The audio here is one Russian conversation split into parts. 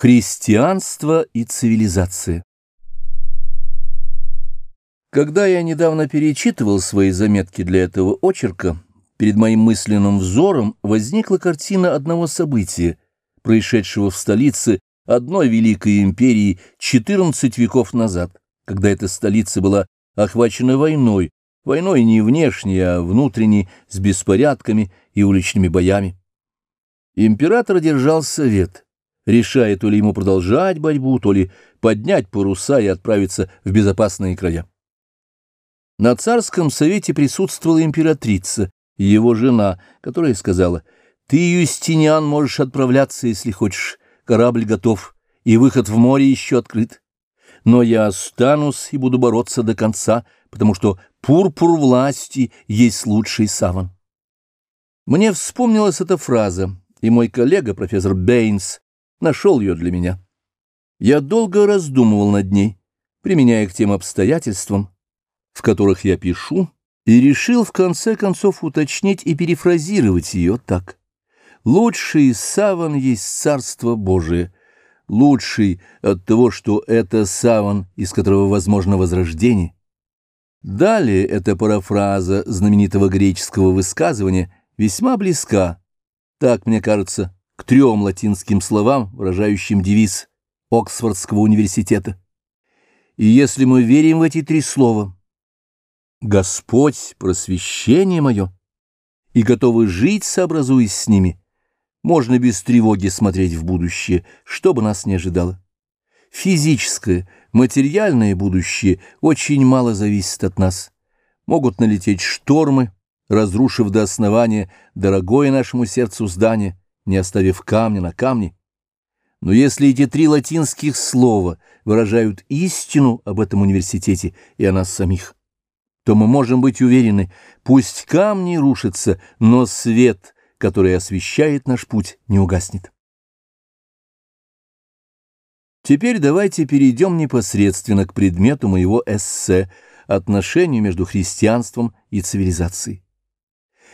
Христианство и цивилизация Когда я недавно перечитывал свои заметки для этого очерка, перед моим мысленным взором возникла картина одного события, происшедшего в столице одной великой империи 14 веков назад, когда эта столица была охвачена войной, войной не внешней, а внутренней, с беспорядками и уличными боями. Император держал совет — решая то ли ему продолжать борьбу, то ли поднять паруса и отправиться в безопасные края. На царском совете присутствовала императрица его жена, которая сказала, «Ты, Юстиниан, можешь отправляться, если хочешь, корабль готов, и выход в море еще открыт. Но я останусь и буду бороться до конца, потому что пурпур власти есть лучший саван». Мне вспомнилась эта фраза, и мой коллега, профессор Бейнс, нашел ее для меня. Я долго раздумывал над ней, применяя к тем обстоятельствам, в которых я пишу, и решил в конце концов уточнить и перефразировать ее так. «Лучший саван есть Царство Божие», лучший от того, что это саван, из которого возможно возрождение. Далее эта парафраза знаменитого греческого высказывания весьма близка, так мне кажется, к трем латинским словам, выражающим девиз Оксфордского университета. И если мы верим в эти три слова «Господь, просвещение мое», и готовы жить, сообразуясь с ними, можно без тревоги смотреть в будущее, что бы нас не ожидало. Физическое, материальное будущее очень мало зависит от нас. Могут налететь штормы, разрушив до основания дорогое нашему сердцу здание, не оставив камня на камне. Но если эти три латинских слова выражают истину об этом университете и о нас самих, то мы можем быть уверены, пусть камни рушатся, но свет, который освещает наш путь, не угаснет. Теперь давайте перейдем непосредственно к предмету моего эссе «Отношения между христианством и цивилизацией».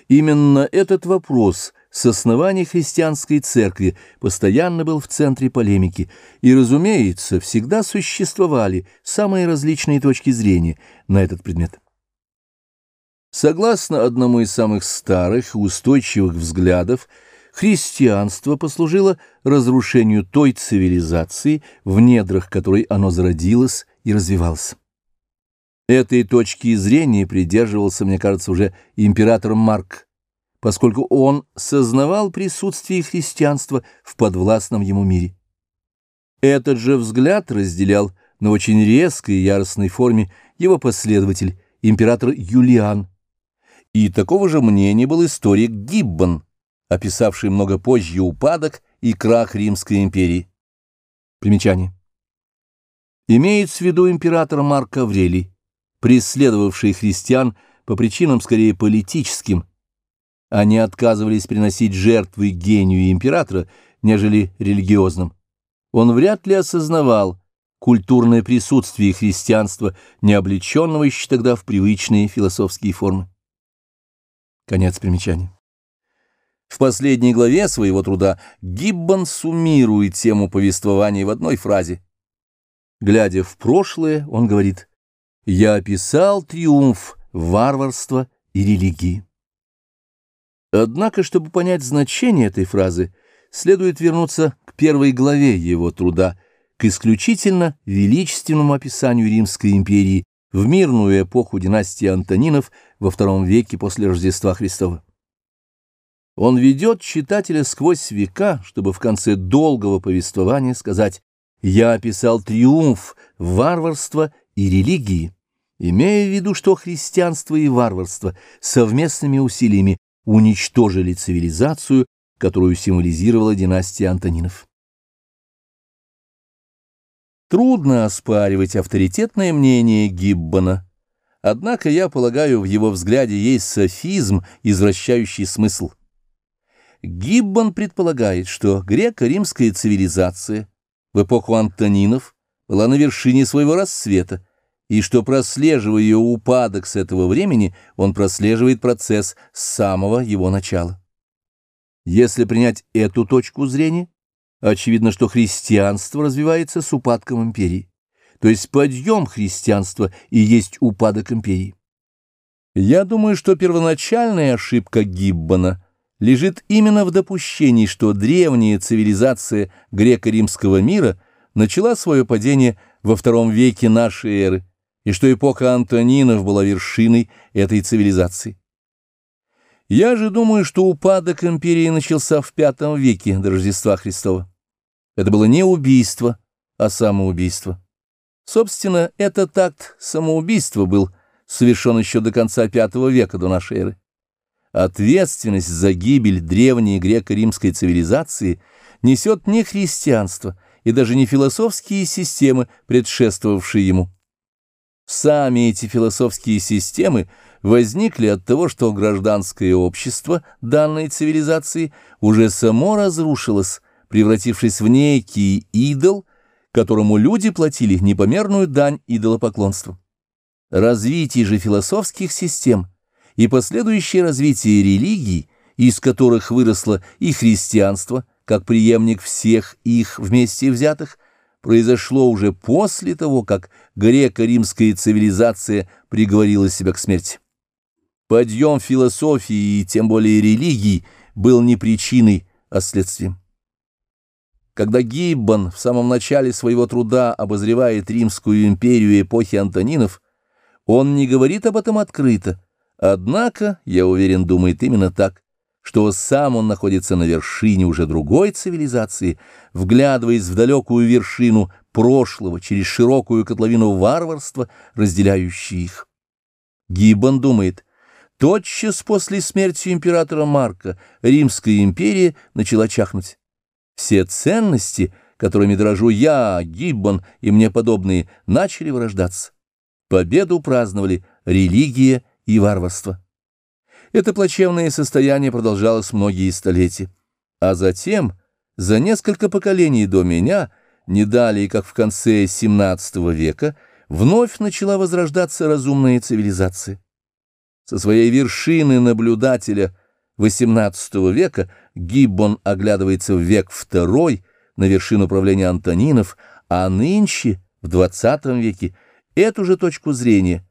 Именно этот вопрос с основания христианской церкви постоянно был в центре полемики, и, разумеется, всегда существовали самые различные точки зрения на этот предмет. Согласно одному из самых старых и устойчивых взглядов, христианство послужило разрушению той цивилизации, в недрах которой оно зародилось и развивалось. Этой точки зрения придерживался, мне кажется, уже император Марк, поскольку он сознавал присутствие христианства в подвластном ему мире. Этот же взгляд разделял на очень резкой и яростной форме его последователь, император Юлиан. И такого же мнения был историк Гиббон, описавший много позже упадок и крах Римской империи. Примечание. Имеется в виду император Марк Аврелий преследовавшие христиан по причинам скорее политическим. Они отказывались приносить жертвы гению императора, нежели религиозным. Он вряд ли осознавал культурное присутствие христианства, не облеченного еще тогда в привычные философские формы. Конец примечания. В последней главе своего труда Гиббон суммирует тему повествования в одной фразе. Глядя в прошлое, он говорит – я описал триумф варварства и религии. Однако, чтобы понять значение этой фразы, следует вернуться к первой главе его труда, к исключительно величественному описанию Римской империи в мирную эпоху династии Антонинов во втором веке после Рождества Христова. Он ведет читателя сквозь века, чтобы в конце долгого повествования сказать «Я описал триумф варварства и религии, имея в виду, что христианство и варварство совместными усилиями уничтожили цивилизацию, которую символизировала династия Антонинов. Трудно оспаривать авторитетное мнение Гиббона, однако, я полагаю, в его взгляде есть софизм, извращающий смысл. Гиббон предполагает, что греко-римская цивилизация в эпоху Антонинов была на вершине своего рассвета, и что, прослеживая ее упадок с этого времени, он прослеживает процесс с самого его начала. Если принять эту точку зрения, Очевидно, что христианство развивается с упадком империи, то есть подъем христианства и есть упадок империи. Я думаю, что первоначальная ошибка Гиббона лежит именно в допущении, что древняя цивилизация греко-римского мира начала свое падение во втором веке нашей эры, и что эпоха Антонинов была вершиной этой цивилизации. Я же думаю, что упадок империи начался в V веке до Рождества Христова. Это было не убийство, а самоубийство. Собственно, этот акт самоубийства был совершен еще до конца V века до нашей эры. Ответственность за гибель древней греко-римской цивилизации несет не христианство и даже не философские системы, предшествовавшие ему. Сами эти философские системы возникли от того, что гражданское общество данной цивилизации уже само разрушилось, превратившись в некий идол, которому люди платили непомерную дань идолопоклонству. Развитие же философских систем и последующее развитие религий, из которых выросло и христианство, как преемник всех их вместе взятых, произошло уже после того, как греко-римская цивилизация приговорила себя к смерти. Подъем философии и тем более религии был не причиной, а следствием. Когда Гиббон в самом начале своего труда обозревает Римскую империю эпохи Антонинов, он не говорит об этом открыто, однако, я уверен, думает именно так, что сам он находится на вершине уже другой цивилизации, вглядываясь в далекую вершину прошлого через широкую котловину варварства, разделяющую их. Гиббон думает, тотчас после смерти императора Марка Римская империя начала чахнуть. Все ценности, которыми дорожу я, Гиббон и мне подобные, начали вырождаться. Победу праздновали религия и варварство. Это плачевное состояние продолжалось многие столетия. А затем, за несколько поколений до меня, не далее, как в конце XVII века, вновь начала возрождаться разумная цивилизация. Со своей вершины наблюдателя XVIII века Гиббон оглядывается в век второй, на вершину правления Антонинов, а нынче, в XX веке, эту же точку зрения,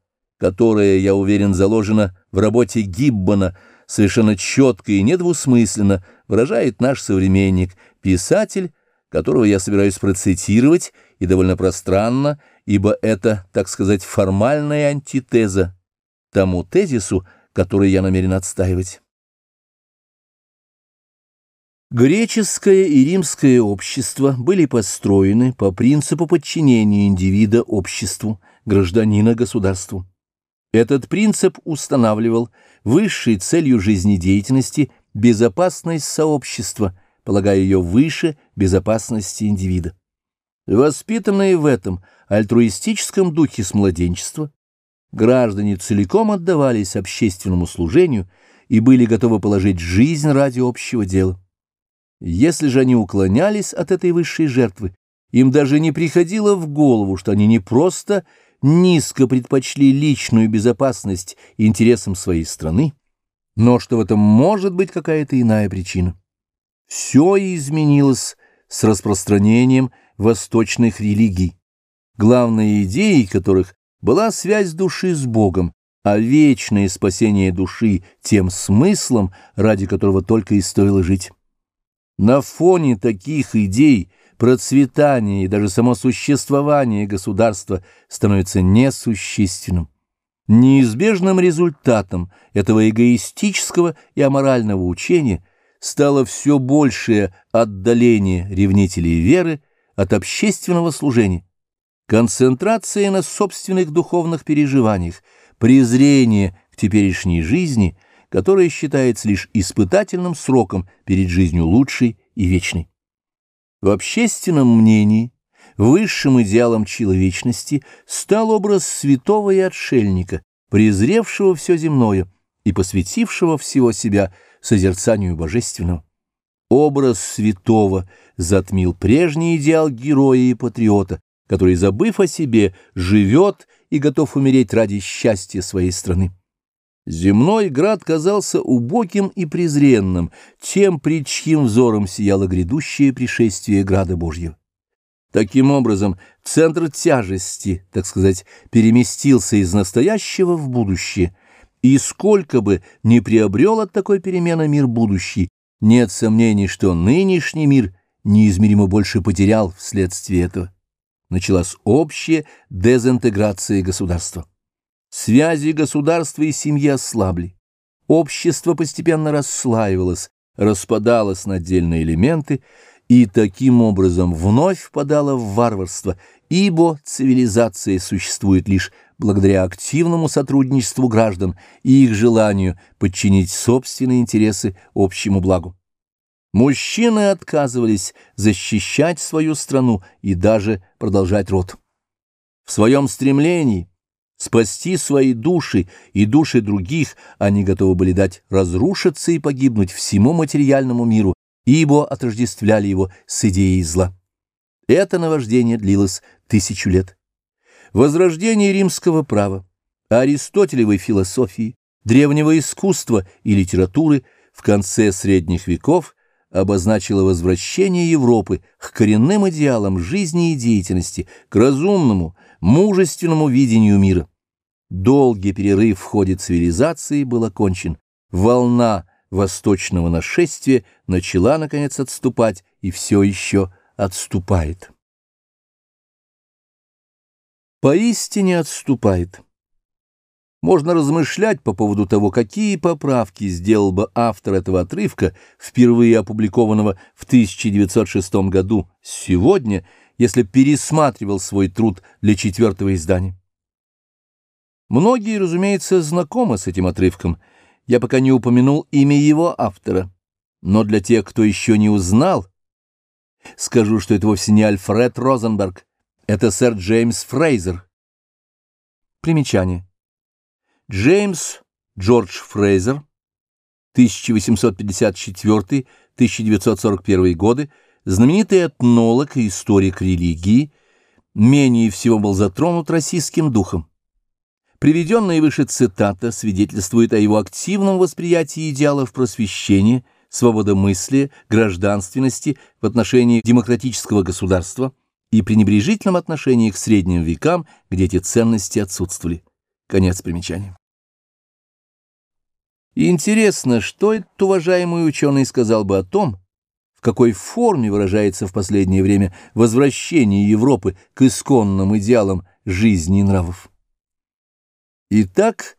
которая, я уверен, заложена в работе Гиббона, совершенно четко и недвусмысленно выражает наш современник, писатель, которого я собираюсь процитировать, и довольно пространно, ибо это, так сказать, формальная антитеза тому тезису, который я намерен отстаивать. Греческое и римское общество были построены по принципу подчинения индивида обществу, гражданина государству. Этот принцип устанавливал высшей целью жизнедеятельности безопасность сообщества, полагая ее выше безопасности индивида. Воспитанные в этом альтруистическом духе с младенчества, граждане целиком отдавались общественному служению и были готовы положить жизнь ради общего дела. Если же они уклонялись от этой высшей жертвы, им даже не приходило в голову, что они не просто низко предпочли личную безопасность интересам своей страны, но что в этом может быть какая-то иная причина. Все изменилось с распространением восточных религий, главной идеей которых была связь души с Богом, а вечное спасение души тем смыслом, ради которого только и стоило жить. На фоне таких идей процветание и даже само существование государства становится несущественным. Неизбежным результатом этого эгоистического и аморального учения стало все большее отдаление ревнителей веры от общественного служения, концентрация на собственных духовных переживаниях, презрение к теперешней жизни – которое считается лишь испытательным сроком перед жизнью лучшей и вечной. В общественном мнении высшим идеалом человечности стал образ святого и отшельника, презревшего все земное и посвятившего всего себя созерцанию божественного. Образ святого затмил прежний идеал героя и патриота, который, забыв о себе, живет и готов умереть ради счастья своей страны. Земной град казался убогим и презренным, тем, пред чьим взором сияло грядущее пришествие града Божьего. Таким образом, центр тяжести, так сказать, переместился из настоящего в будущее, и сколько бы ни приобрел от такой перемены мир будущий, нет сомнений, что нынешний мир неизмеримо больше потерял вследствие этого. Началась общая дезинтеграция государства. Связи государства и семьи ослабли. Общество постепенно расслаивалось, распадалось на отдельные элементы и таким образом вновь впадало в варварство, ибо цивилизация существует лишь благодаря активному сотрудничеству граждан и их желанию подчинить собственные интересы общему благу. Мужчины отказывались защищать свою страну и даже продолжать род. В своем стремлении Спасти свои души и души других они готовы были дать разрушиться и погибнуть всему материальному миру, ибо отождествляли его с идеей зла. Это наваждение длилось тысячу лет. Возрождение римского права, аристотелевой философии, древнего искусства и литературы в конце средних веков обозначило возвращение Европы к коренным идеалам жизни и деятельности, к разумному, мужественному видению мира. Долгий перерыв в ходе цивилизации был окончен. Волна восточного нашествия начала, наконец, отступать и все еще отступает. Поистине отступает. Можно размышлять по поводу того, какие поправки сделал бы автор этого отрывка, впервые опубликованного в 1906 году, сегодня – если пересматривал свой труд для четвертого издания. Многие, разумеется, знакомы с этим отрывком. Я пока не упомянул имя его автора. Но для тех, кто еще не узнал, скажу, что это вовсе не Альфред Розенберг, это сэр Джеймс Фрейзер. Примечание. Джеймс Джордж Фрейзер, 1854-1941 годы, знаменитый этнолог и историк религии, менее всего был затронут российским духом. Приведенная выше цитата свидетельствует о его активном восприятии идеалов просвещения, свободомыслия, гражданственности в отношении демократического государства и пренебрежительном отношении к средним векам, где эти ценности отсутствовали. Конец примечания. Интересно, что этот уважаемый ученый сказал бы о том, какой форме выражается в последнее время возвращение Европы к исконным идеалам жизни и нравов. Итак,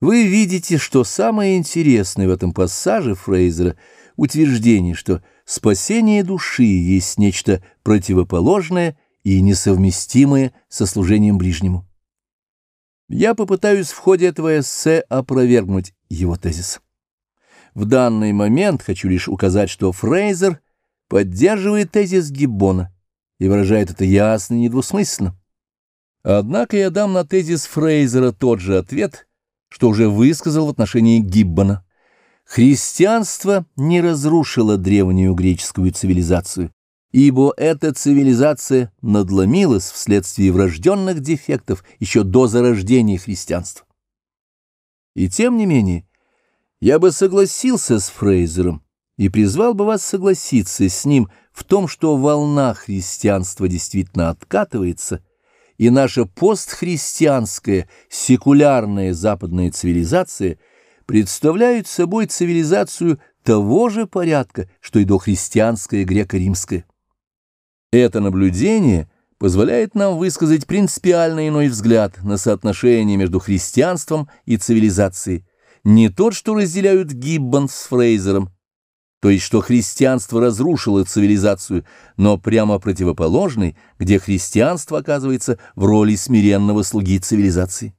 вы видите, что самое интересное в этом пассаже Фрейзера — утверждение, что спасение души есть нечто противоположное и несовместимое со служением ближнему. Я попытаюсь в ходе этого эссе опровергнуть его тезис. В данный момент хочу лишь указать, что Фрейзер поддерживает тезис Гиббона и выражает это ясно и недвусмысленно. Однако я дам на тезис Фрейзера тот же ответ, что уже высказал в отношении Гиббона. Христианство не разрушило древнюю греческую цивилизацию, ибо эта цивилизация надломилась вследствие врожденных дефектов еще до зарождения христианства. И тем не менее, я бы согласился с Фрейзером и призвал бы вас согласиться с ним в том, что волна христианства действительно откатывается, и наша постхристианская секулярная западная цивилизация представляет собой цивилизацию того же порядка, что и дохристианская греко-римская. Это наблюдение позволяет нам высказать принципиально иной взгляд на соотношение между христианством и цивилизацией, не тот, что разделяют Гиббон с Фрейзером, то есть что христианство разрушило цивилизацию, но прямо противоположный, где христианство оказывается в роли смиренного слуги цивилизации.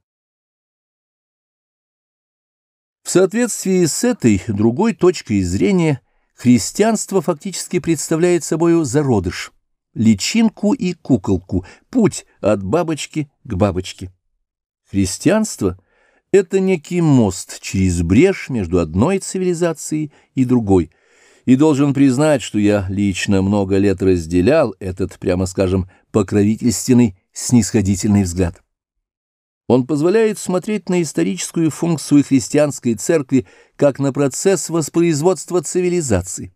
В соответствии с этой другой точкой зрения христианство фактически представляет собою зародыш, личинку и куколку, путь от бабочки к бабочке. Христианство — это некий мост через брешь между одной цивилизацией и другой. И должен признать, что я лично много лет разделял этот, прямо скажем, покровительственный, снисходительный взгляд. Он позволяет смотреть на историческую функцию христианской церкви как на процесс воспроизводства цивилизации.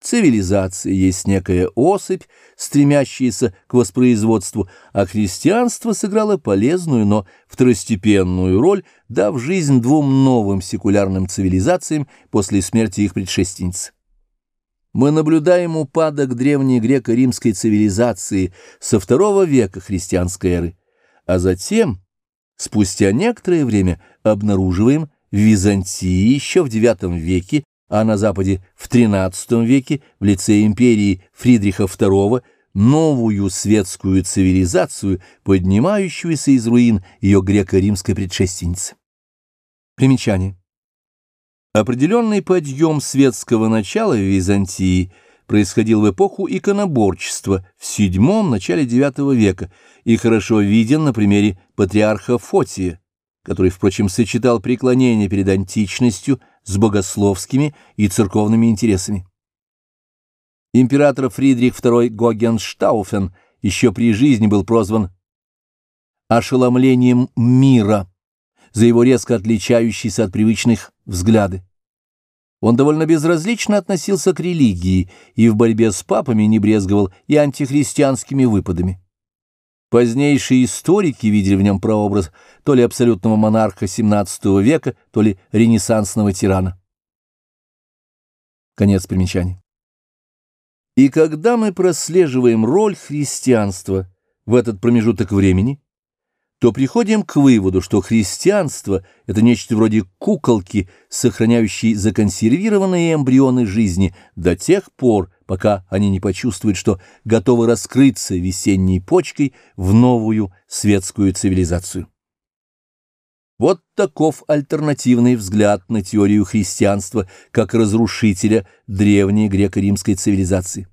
Цивилизация есть некая особь, стремящаяся к воспроизводству, а христианство сыграло полезную, но второстепенную роль, дав жизнь двум новым секулярным цивилизациям после смерти их предшественниц. Мы наблюдаем упадок древней греко-римской цивилизации со второго века христианской эры, а затем, спустя некоторое время, обнаруживаем в Византии еще в IX веке а на Западе в XIII веке в лице империи Фридриха II новую светскую цивилизацию, поднимающуюся из руин ее греко-римской предшественницы. Примечание. Определенный подъем светского начала в Византии происходил в эпоху иконоборчества в VII – начале IX века и хорошо виден на примере патриарха Фотия, который, впрочем, сочетал преклонение перед античностью с богословскими и церковными интересами. Император Фридрих II Гогенштауфен еще при жизни был прозван «ошеломлением мира» за его резко отличающиеся от привычных взгляды. Он довольно безразлично относился к религии и в борьбе с папами не брезговал и антихристианскими выпадами. Позднейшие историки видели в нем прообраз то ли абсолютного монарха XVII века, то ли ренессансного тирана. Конец примечаний. И когда мы прослеживаем роль христианства в этот промежуток времени, то приходим к выводу, что христианство — это нечто вроде куколки, сохраняющей законсервированные эмбрионы жизни до тех пор, пока они не почувствуют, что готовы раскрыться весенней почкой в новую светскую цивилизацию. Вот таков альтернативный взгляд на теорию христианства как разрушителя древней греко-римской цивилизации.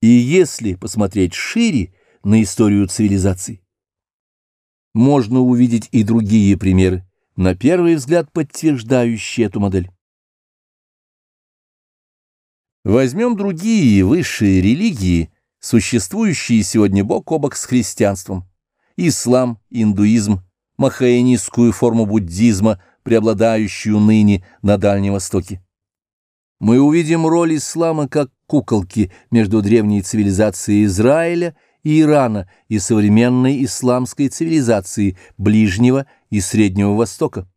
И если посмотреть шире на историю цивилизации, можно увидеть и другие примеры, на первый взгляд подтверждающие эту модель. Возьмем другие высшие религии, существующие сегодня бок о бок с христианством. Ислам, индуизм, махаянистскую форму буддизма, преобладающую ныне на Дальнем Востоке. Мы увидим роль ислама как куколки между древней цивилизацией Израиля и Ирана и современной исламской цивилизации Ближнего и Среднего Востока.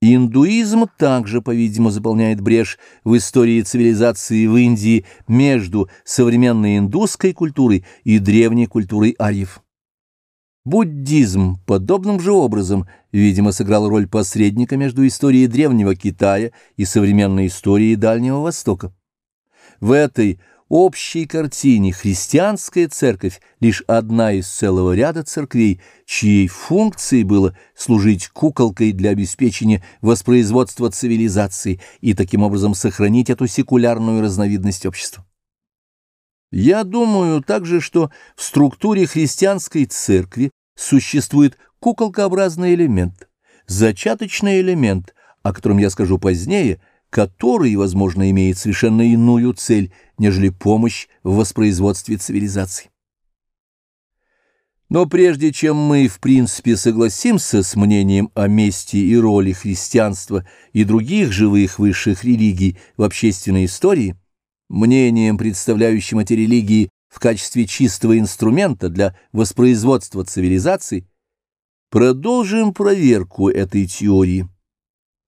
Индуизм также, по-видимому, заполняет брешь в истории цивилизации в Индии между современной индусской культурой и древней культурой арьев. Буддизм подобным же образом, видимо, сыграл роль посредника между историей древнего Китая и современной историей Дальнего Востока. В этой общей картине христианская церковь лишь одна из целого ряда церквей, чьей функцией было служить куколкой для обеспечения воспроизводства цивилизации и таким образом сохранить эту секулярную разновидность общества. Я думаю также, что в структуре христианской церкви существует куколкообразный элемент, зачаточный элемент, о котором я скажу позднее – который, возможно, имеет совершенно иную цель, нежели помощь в воспроизводстве цивилизации. Но прежде чем мы, в принципе, согласимся с мнением о месте и роли христианства и других живых высших религий в общественной истории, мнением, представляющим эти религии в качестве чистого инструмента для воспроизводства цивилизации, продолжим проверку этой теории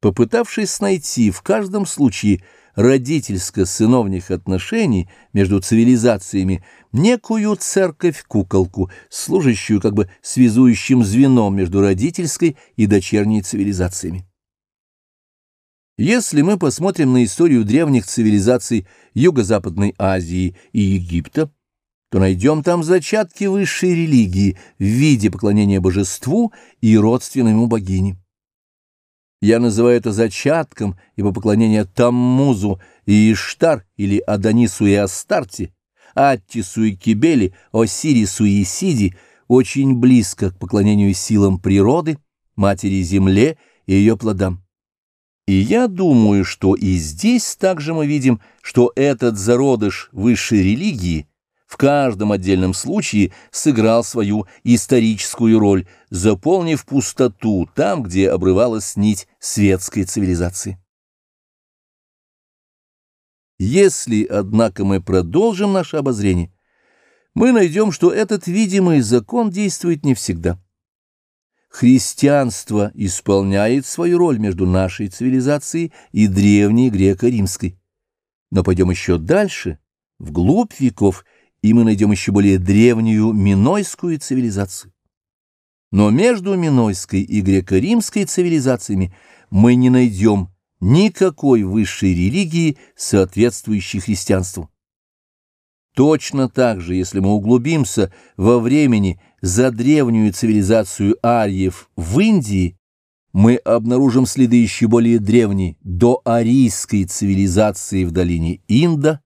попытавшись найти в каждом случае родительско-сыновних отношений между цивилизациями некую церковь-куколку, служащую как бы связующим звеном между родительской и дочерней цивилизациями. Если мы посмотрим на историю древних цивилизаций Юго-Западной Азии и Египта, то найдем там зачатки высшей религии в виде поклонения божеству и родственной ему богине. Я называю это зачатком, ибо поклонение Таммузу и Иштар или Адонису и Астарте, Аттису и Кибели, Осирису и Исиди очень близко к поклонению силам природы, матери-земле и ее плодам. И я думаю, что и здесь также мы видим, что этот зародыш высшей религии в каждом отдельном случае сыграл свою историческую роль, заполнив пустоту там, где обрывалась нить светской цивилизации. Если, однако, мы продолжим наше обозрение, мы найдем, что этот видимый закон действует не всегда. Христианство исполняет свою роль между нашей цивилизацией и древней греко-римской. Но пойдем еще дальше, вглубь веков, и мы найдем еще более древнюю минойскую цивилизацию. Но между минойской и греко-римской цивилизациями мы не найдем никакой высшей религии, соответствующей христианству. Точно так же, если мы углубимся во времени за древнюю цивилизацию ариев в Индии, мы обнаружим следы еще более древней, доарийской цивилизации в долине Инда,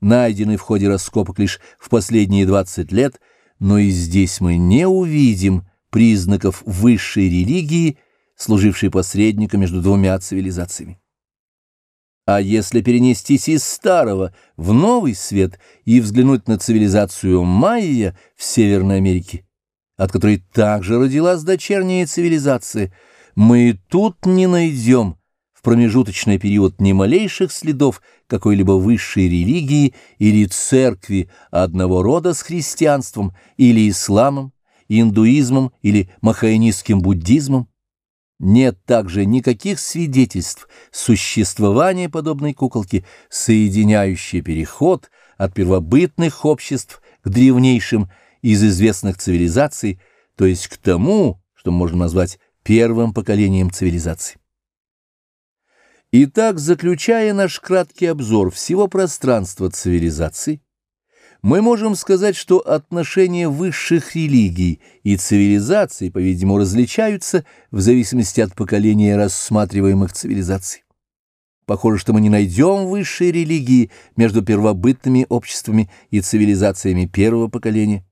найденной в ходе раскопок лишь в последние 20 лет, но и здесь мы не увидим признаков высшей религии, служившей посредником между двумя цивилизациями. А если перенестись из старого в новый свет и взглянуть на цивилизацию майя в Северной Америке, от которой также родилась дочерняя цивилизация, мы тут не найдем промежуточный период ни малейших следов какой-либо высшей религии или церкви одного рода с христианством или исламом, индуизмом или махаонистским буддизмом. Нет также никаких свидетельств существования подобной куколки, соединяющей переход от первобытных обществ к древнейшим из известных цивилизаций, то есть к тому, что можно назвать первым поколением цивилизаций. Итак, заключая наш краткий обзор всего пространства цивилизаций, мы можем сказать, что отношения высших религий и цивилизаций, по-видимому, различаются в зависимости от поколения рассматриваемых цивилизаций. Похоже, что мы не найдем высшей религии между первобытными обществами и цивилизациями первого поколения,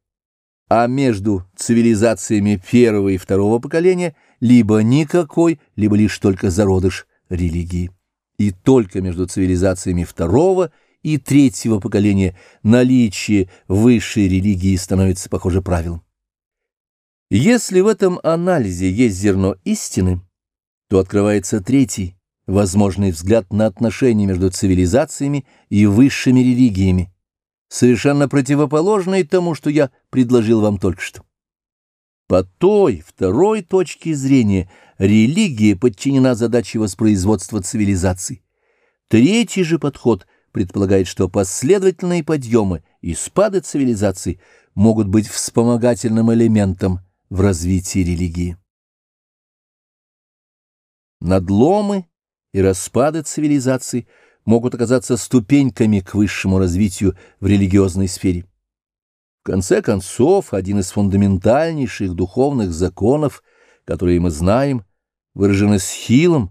а между цивилизациями первого и второго поколения либо никакой, либо лишь только зародыш религии. И только между цивилизациями второго – и третьего поколения наличие высшей религии становится, похоже, правилом. Если в этом анализе есть зерно истины, то открывается третий, возможный взгляд на отношения между цивилизациями и высшими религиями, совершенно противоположный тому, что я предложил вам только что. По той, второй точке зрения, религия подчинена задаче воспроизводства цивилизаций. Третий же подход предполагает, что последовательные подъемы и спады цивилизаций могут быть вспомогательным элементом в развитии религии. Надломы и распады цивилизаций могут оказаться ступеньками к высшему развитию в религиозной сфере. В конце концов, один из фундаментальнейших духовных законов, которые мы знаем, выражен схилом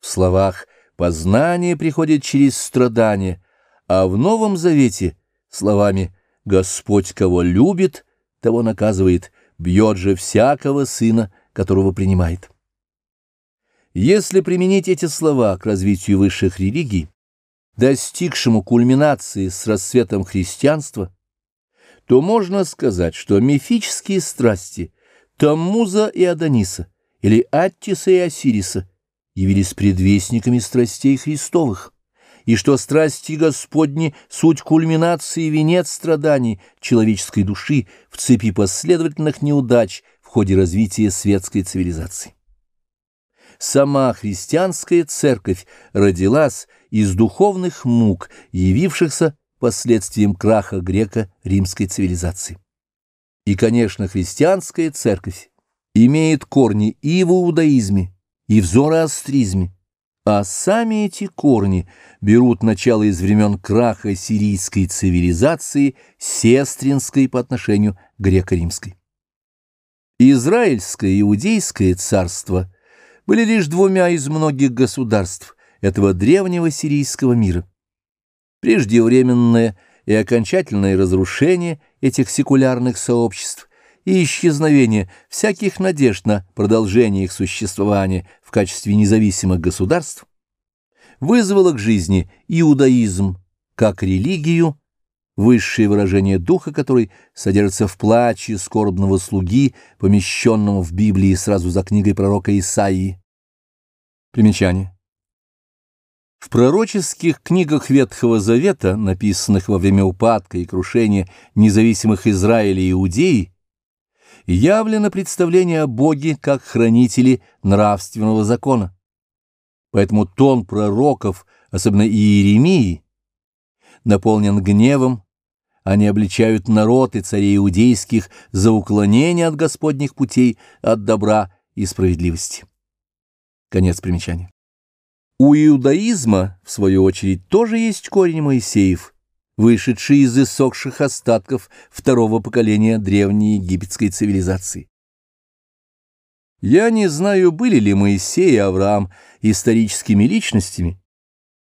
в словах Познание приходит через страдания, а в Новом Завете словами «Господь кого любит, того наказывает, бьет же всякого сына, которого принимает». Если применить эти слова к развитию высших религий, достигшему кульминации с рассветом христианства, то можно сказать, что мифические страсти Таммуза и Адониса или Аттиса и Осириса явились предвестниками страстей Христовых, и что страсти Господни — суть кульминации и венец страданий человеческой души в цепи последовательных неудач в ходе развития светской цивилизации. Сама христианская церковь родилась из духовных мук, явившихся последствием краха греко-римской цивилизации. И, конечно, христианская церковь имеет корни и в иудаизме, и в зороастризме, а сами эти корни берут начало из времен краха сирийской цивилизации, сестринской по отношению греко-римской. Израильское и Иудейское царство были лишь двумя из многих государств этого древнего сирийского мира. Преждевременное и окончательное разрушение этих секулярных сообществ и исчезновение всяких надежд на продолжение их существования в качестве независимых государств вызвало к жизни иудаизм как религию, высшее выражение духа которой содержится в плаче скорбного слуги, помещенном в Библии сразу за книгой пророка Исаии. Примечание. В пророческих книгах Ветхого Завета, написанных во время упадка и крушения независимых Израиля и Иудеи, явлено представление о Боге как хранителе нравственного закона. Поэтому тон пророков, особенно Иеремии, наполнен гневом, они обличают народ и царей иудейских за уклонение от Господних путей, от добра и справедливости. Конец примечания. У иудаизма, в свою очередь, тоже есть корень Моисеев, вышедший из иссохших остатков второго поколения древней египетской цивилизации. Я не знаю, были ли Моисей и Авраам историческими личностями,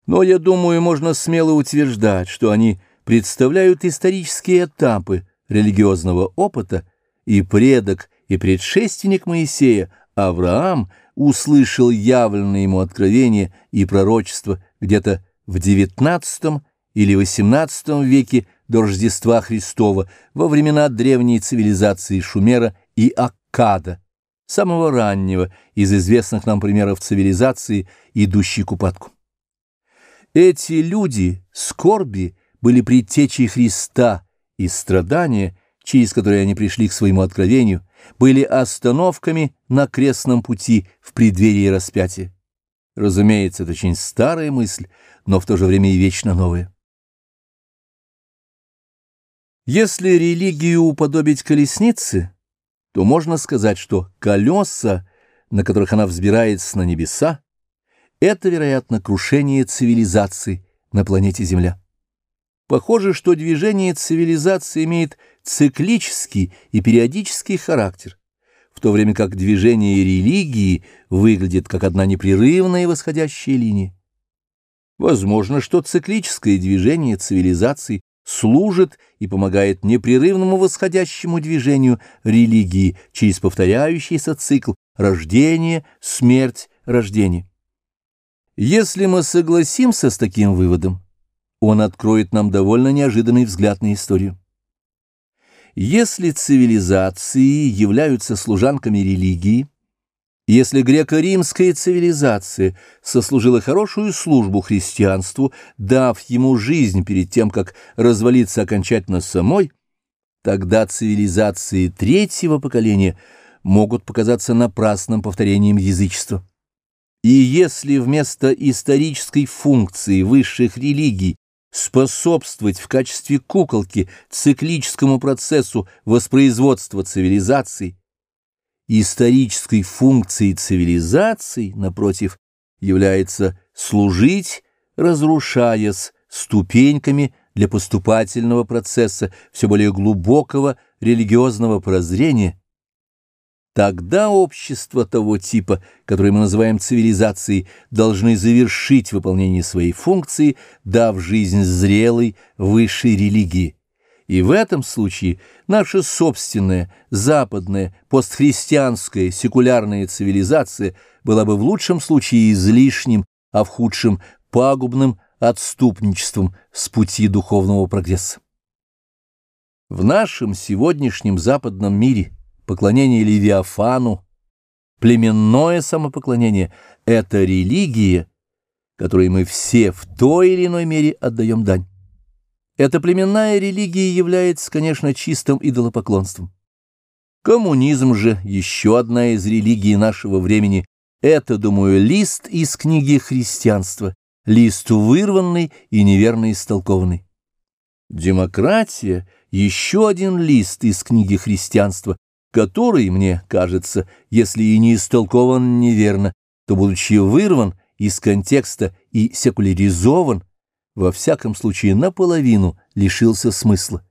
но я думаю, можно смело утверждать, что они представляют исторические этапы религиозного опыта, и предок и предшественник Моисея, Авраам, услышал явленное ему откровение и пророчество где-то в XIX или XVIII веке до Рождества Христова во времена древней цивилизации Шумера и Аккада, самого раннего из известных нам примеров цивилизации, идущей к упадку. Эти люди, скорби, были предтечей Христа, и страдания, через которые они пришли к своему откровению, были остановками на крестном пути в преддверии распятия. Разумеется, это очень старая мысль, но в то же время и вечно новая. Если религию уподобить колеснице, то можно сказать, что колеса, на которых она взбирается на небеса, это, вероятно, крушение цивилизации на планете Земля. Похоже, что движение цивилизации имеет циклический и периодический характер, в то время как движение религии выглядит как одна непрерывная восходящая линия. Возможно, что циклическое движение цивилизации служит и помогает непрерывному восходящему движению религии через повторяющийся цикл рождение, смерть, рождение. Если мы согласимся с таким выводом, он откроет нам довольно неожиданный взгляд на историю. Если цивилизации являются служанками религии, если греко-римская цивилизация сослужила хорошую службу христианству, дав ему жизнь перед тем, как развалиться окончательно самой, тогда цивилизации третьего поколения могут показаться напрасным повторением язычества. И если вместо исторической функции высших религий способствовать в качестве куколки циклическому процессу воспроизводства цивилизаций, исторической функцией цивилизаций, напротив, является служить, разрушаясь ступеньками для поступательного процесса все более глубокого религиозного прозрения, Тогда общества того типа, который мы называем цивилизацией, должны завершить выполнение своей функции, дав жизнь зрелой высшей религии. И в этом случае наша собственная, западная, постхристианская, секулярная цивилизация была бы в лучшем случае излишним, а в худшем – пагубным отступничеством с пути духовного прогресса. В нашем сегодняшнем западном мире – поклонение Левиафану, племенное самопоклонение — это религия, которой мы все в той или иной мере отдаем дань. Эта племенная религия является, конечно, чистым идолопоклонством. Коммунизм же, еще одна из религий нашего времени, это, думаю, лист из книги христианства, лист вырванный и неверно истолкованный. Демократия — еще один лист из книги христианства, который, мне кажется, если и не истолкован неверно, то, будучи вырван из контекста и секуляризован, во всяком случае наполовину лишился смысла.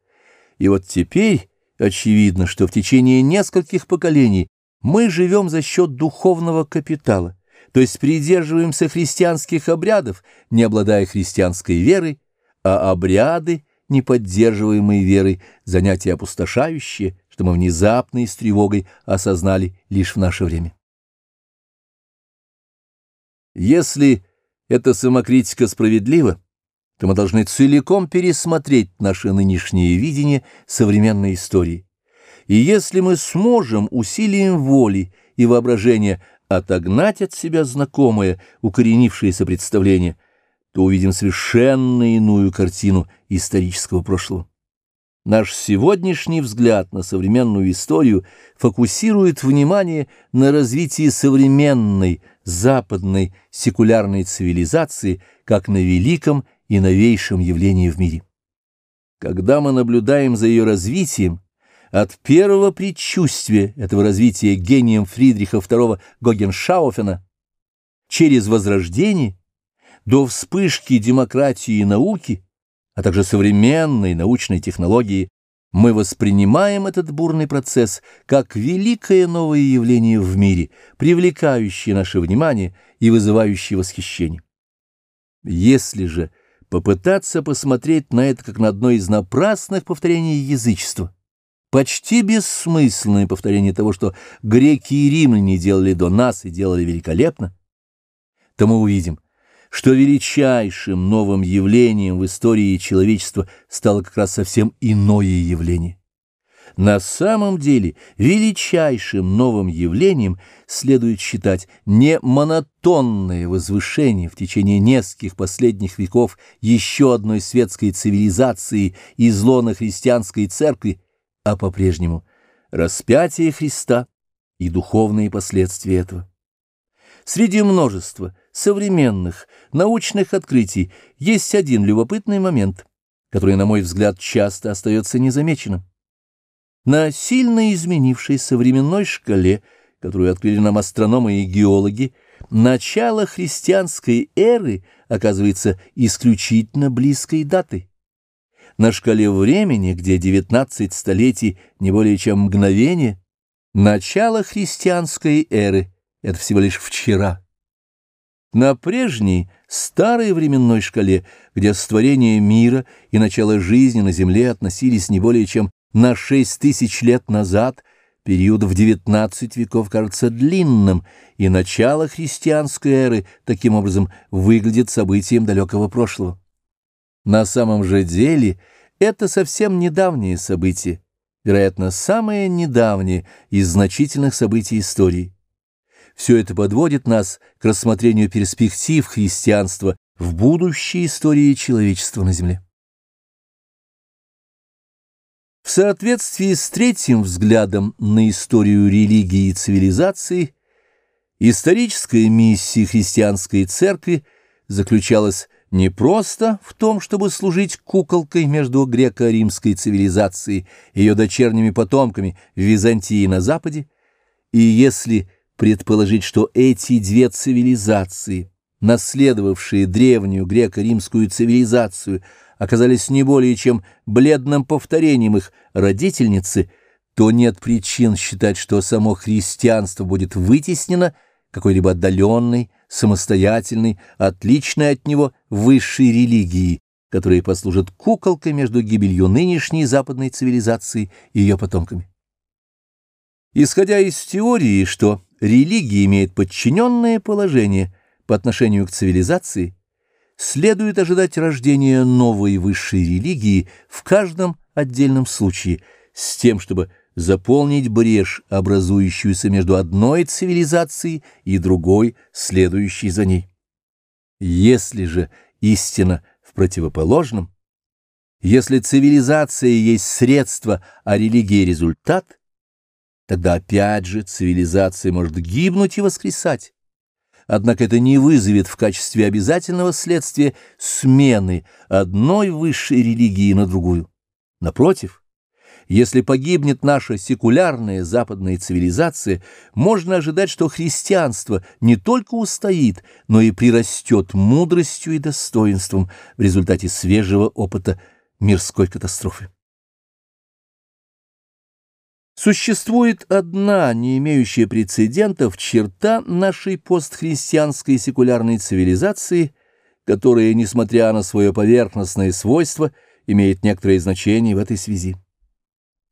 И вот теперь очевидно, что в течение нескольких поколений мы живем за счет духовного капитала, то есть придерживаемся христианских обрядов, не обладая христианской верой, а обряды, не поддерживаемые верой, занятия опустошающие, что мы внезапно и с тревогой осознали лишь в наше время. Если эта самокритика справедлива, то мы должны целиком пересмотреть наше нынешнее видение современной истории. И если мы сможем усилием воли и воображения отогнать от себя знакомое, укоренившееся представление, то увидим совершенно иную картину исторического прошлого. Наш сегодняшний взгляд на современную историю фокусирует внимание на развитии современной, западной, секулярной цивилизации как на великом и новейшем явлении в мире. Когда мы наблюдаем за ее развитием, от первого предчувствия этого развития гением Фридриха II Гогеншауфена через возрождение до вспышки демократии и науки, а также современной научной технологии, мы воспринимаем этот бурный процесс как великое новое явление в мире, привлекающее наше внимание и вызывающее восхищение. Если же попытаться посмотреть на это как на одно из напрасных повторений язычества, почти бессмысленное повторение того, что греки и римляне делали до нас и делали великолепно, то мы увидим, что величайшим новым явлением в истории человечества стало как раз совсем иное явление. На самом деле величайшим новым явлением следует считать не монотонное возвышение в течение нескольких последних веков еще одной светской цивилизации из лона христианской церкви, а по-прежнему распятие Христа и духовные последствия этого. Среди множества современных научных открытий есть один любопытный момент, который, на мой взгляд, часто остается незамеченным. На сильно изменившейся временной шкале, которую открыли нам астрономы и геологи, начало христианской эры оказывается исключительно близкой датой. На шкале времени, где 19 столетий не более чем мгновение, начало христианской эры — это всего лишь вчера. На прежней, старой временной шкале, где створение мира и начало жизни на Земле относились не более чем на шесть тысяч лет назад период в девятнадцать веков кажется длинным, и начало христианской эры таким образом выглядит событием далекого прошлого. На самом же деле это совсем недавнее событие, вероятно, самое недавнее из значительных событий истории. Все это подводит нас к рассмотрению перспектив христианства в будущей истории человечества на Земле. В соответствии с третьим взглядом на историю религии и цивилизации, историческая миссия христианской церкви заключалась не просто в том, чтобы служить куколкой между греко-римской цивилизацией и ее дочерними потомками в Византии на Западе, и если предположить, что эти две цивилизации, наследовавшие древнюю греко-римскую цивилизацию, оказались не более чем бледным повторением их родительницы, то нет причин считать, что само христианство будет вытеснено какой-либо отдаленной, самостоятельной, отличной от него высшей религией, которая послужит куколкой между гибелью нынешней западной цивилизации и ее потомками. Исходя из теории, что религия имеет подчиненное положение по отношению к цивилизации, следует ожидать рождения новой высшей религии в каждом отдельном случае, с тем, чтобы заполнить брешь, образующуюся между одной цивилизацией и другой, следующей за ней. Если же истина в противоположном, если цивилизация есть средство, а религия — результат, тогда опять же цивилизация может гибнуть и воскресать однако это не вызовет в качестве обязательного следствия смены одной высшей религии на другую. Напротив, если погибнет наша секулярная западная цивилизация, можно ожидать, что христианство не только устоит, но и прирастет мудростью и достоинством в результате свежего опыта мирской катастрофы. Существует одна, не имеющая прецедентов, черта нашей постхристианской секулярной цивилизации, которая, несмотря на свое поверхностное свойство, имеет некоторое значение в этой связи.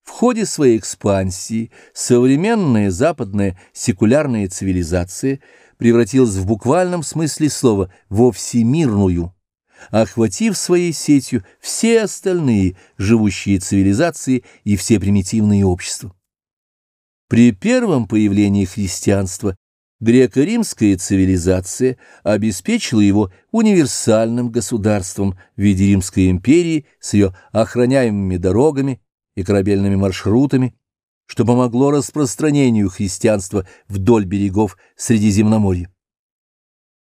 В ходе своей экспансии современная западная секулярная цивилизация превратилась в буквальном смысле слова во всемирную, охватив своей сетью все остальные живущие цивилизации и все примитивные общества. При первом появлении христианства греко-римская цивилизация обеспечила его универсальным государством в виде Римской империи с ее охраняемыми дорогами и корабельными маршрутами, что помогло распространению христианства вдоль берегов Средиземноморья.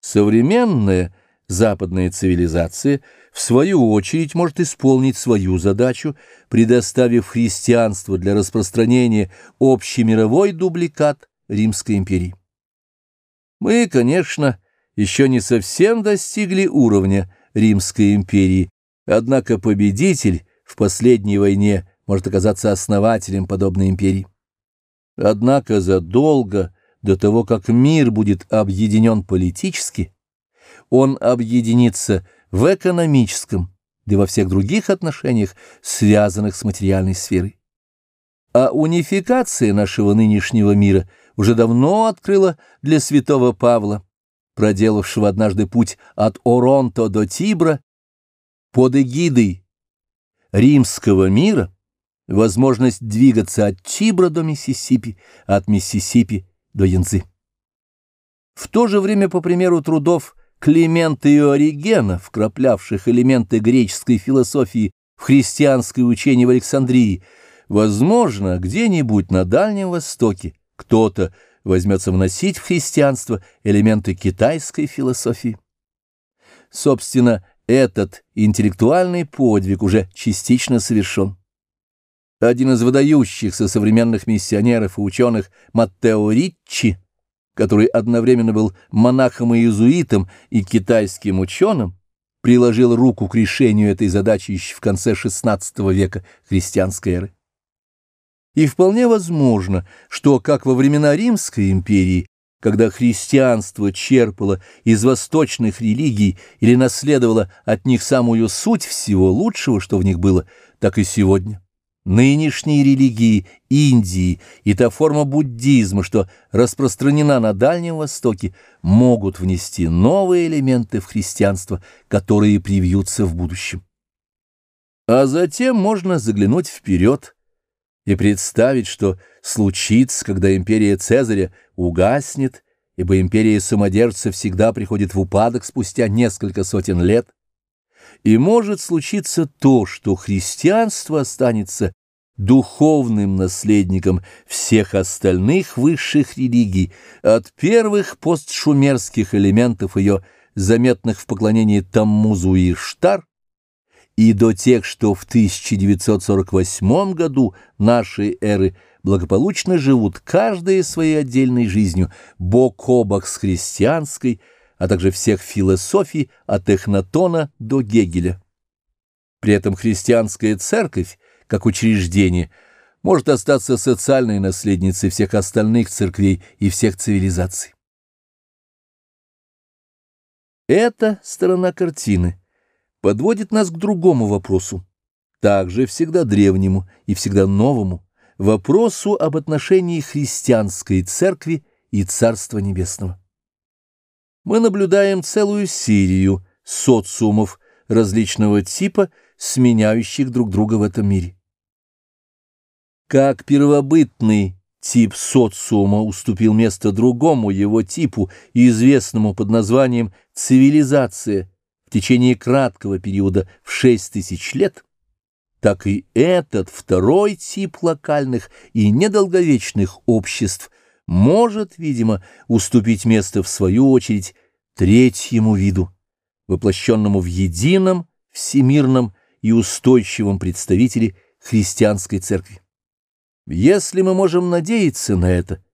Современная западная цивилизация, в свою очередь, может исполнить свою задачу, предоставив христианство для распространения общемировой дубликат Римской империи. Мы, конечно, еще не совсем достигли уровня Римской империи, однако победитель в последней войне может оказаться основателем подобной империи. Однако задолго до того, как мир будет объединен политически, он объединится в экономическом, да и во всех других отношениях, связанных с материальной сферой. А унификация нашего нынешнего мира уже давно открыла для святого Павла, проделавшего однажды путь от Оронто до Тибра, под эгидой римского мира, возможность двигаться от Тибра до Миссисипи, от Миссисипи до Янцзы. В то же время, по примеру трудов Климента и Оригена, вкраплявших элементы греческой философии в христианское учение в Александрии, возможно, где-нибудь на Дальнем Востоке кто-то возьмется вносить в христианство элементы китайской философии. Собственно, этот интеллектуальный подвиг уже частично совершен. Один из выдающихся современных миссионеров и ученых Маттео Риччи, который одновременно был монахом и иезуитом и китайским ученым, приложил руку к решению этой задачи еще в конце XVI века христианской эры. И вполне возможно, что, как во времена Римской империи, когда христианство черпало из восточных религий или наследовало от них самую суть всего лучшего, что в них было, так и сегодня нынешние религии Индии и та форма буддизма, что распространена на Дальнем Востоке, могут внести новые элементы в христианство, которые привьются в будущем. А затем можно заглянуть вперед и представить, что случится, когда империя Цезаря угаснет, ибо империя самодержца всегда приходит в упадок спустя несколько сотен лет, и может случиться то, что христианство останется духовным наследником всех остальных высших религий, от первых постшумерских элементов ее, заметных в поклонении Таммузу и Штар, и до тех, что в 1948 году нашей эры благополучно живут каждая своей отдельной жизнью, бок о бок с христианской, а также всех философий от Эхнатона до Гегеля. При этом христианская церковь, как учреждение, может остаться социальной наследницей всех остальных церквей и всех цивилизаций. Эта сторона картины подводит нас к другому вопросу, также всегда древнему и всегда новому, вопросу об отношении христианской церкви и Царства Небесного мы наблюдаем целую серию социумов различного типа, сменяющих друг друга в этом мире. Как первобытный тип социума уступил место другому его типу, известному под названием цивилизация, в течение краткого периода в 6 тысяч лет, так и этот второй тип локальных и недолговечных обществ может, видимо, уступить место, в свою очередь, третьему виду, воплощенному в едином, всемирном и устойчивом представителе христианской церкви. Если мы можем надеяться на это,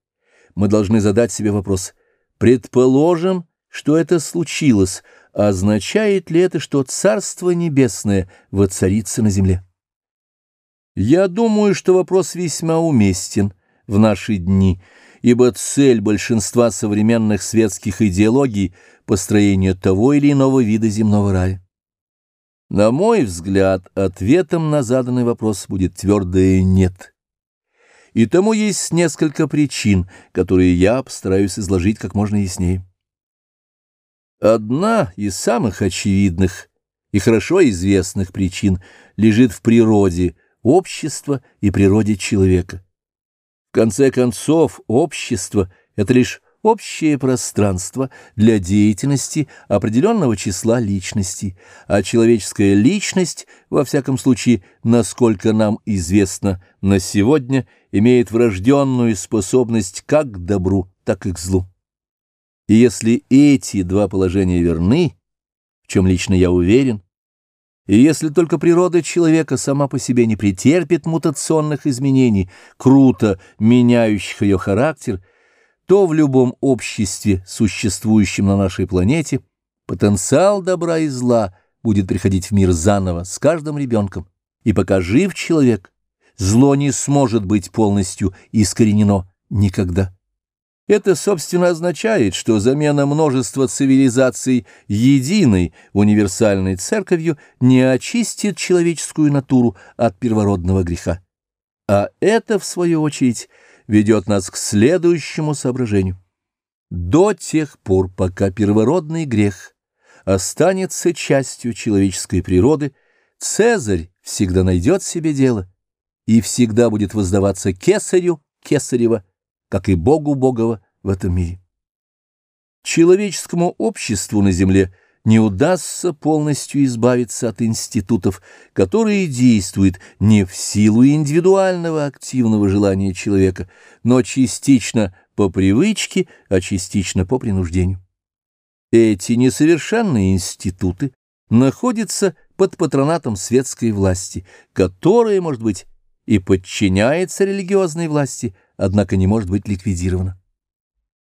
мы должны задать себе вопрос, предположим, что это случилось, означает ли это, что Царство Небесное воцарится на земле? Я думаю, что вопрос весьма уместен в наши дни – ибо цель большинства современных светских идеологий – построение того или иного вида земного рая. На мой взгляд, ответом на заданный вопрос будет твердое «нет». И тому есть несколько причин, которые я постараюсь изложить как можно яснее. Одна из самых очевидных и хорошо известных причин лежит в природе общества и природе человека. Конце концов, общество — это лишь общее пространство для деятельности определенного числа личностей, а человеческая личность, во всяком случае, насколько нам известно на сегодня, имеет врожденную способность как к добру, так и к злу. И если эти два положения верны, в чем лично я уверен, и если только природа человека сама по себе не претерпит мутационных изменений, круто меняющих ее характер – то в любом обществе, существующем на нашей планете, потенциал добра и зла будет приходить в мир заново с каждым ребенком, и пока жив человек, зло не сможет быть полностью искоренено никогда. Это, собственно, означает, что замена множества цивилизаций единой универсальной церковью не очистит человеческую натуру от первородного греха. А это, в свою очередь, ведет нас к следующему соображению. До тех пор, пока первородный грех останется частью человеческой природы, Цезарь всегда найдет себе дело и всегда будет воздаваться кесарю кесарева, как и Богу Богова в этом мире. Человеческому обществу на земле – не удастся полностью избавиться от институтов, которые действуют не в силу индивидуального активного желания человека, но частично по привычке, а частично по принуждению. Эти несовершенные институты находятся под патронатом светской власти, которая, может быть, и подчиняется религиозной власти, однако не может быть ликвидирована.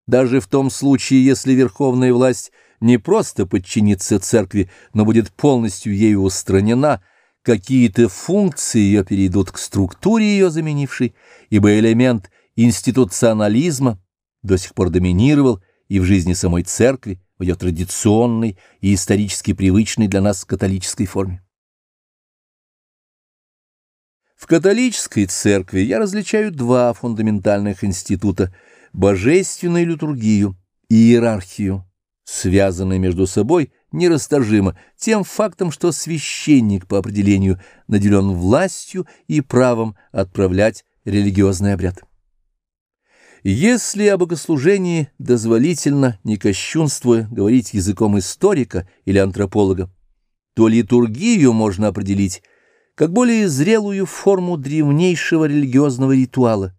Даже в том случае, если верховная власть – не просто подчинится церкви, но будет полностью ею устранена, какие-то функции ее перейдут к структуре ее заменившей, ибо элемент институционализма до сих пор доминировал и в жизни самой церкви, в ее традиционной и исторически привычной для нас католической форме. В католической церкви я различаю два фундаментальных института – божественную литургию и иерархию связаны между собой нерасторжимо тем фактом, что священник по определению наделен властью и правом отправлять религиозный обряд. Если о богослужении дозволительно, не кощунствуя, говорить языком историка или антрополога, то литургию можно определить как более зрелую форму древнейшего религиозного ритуала,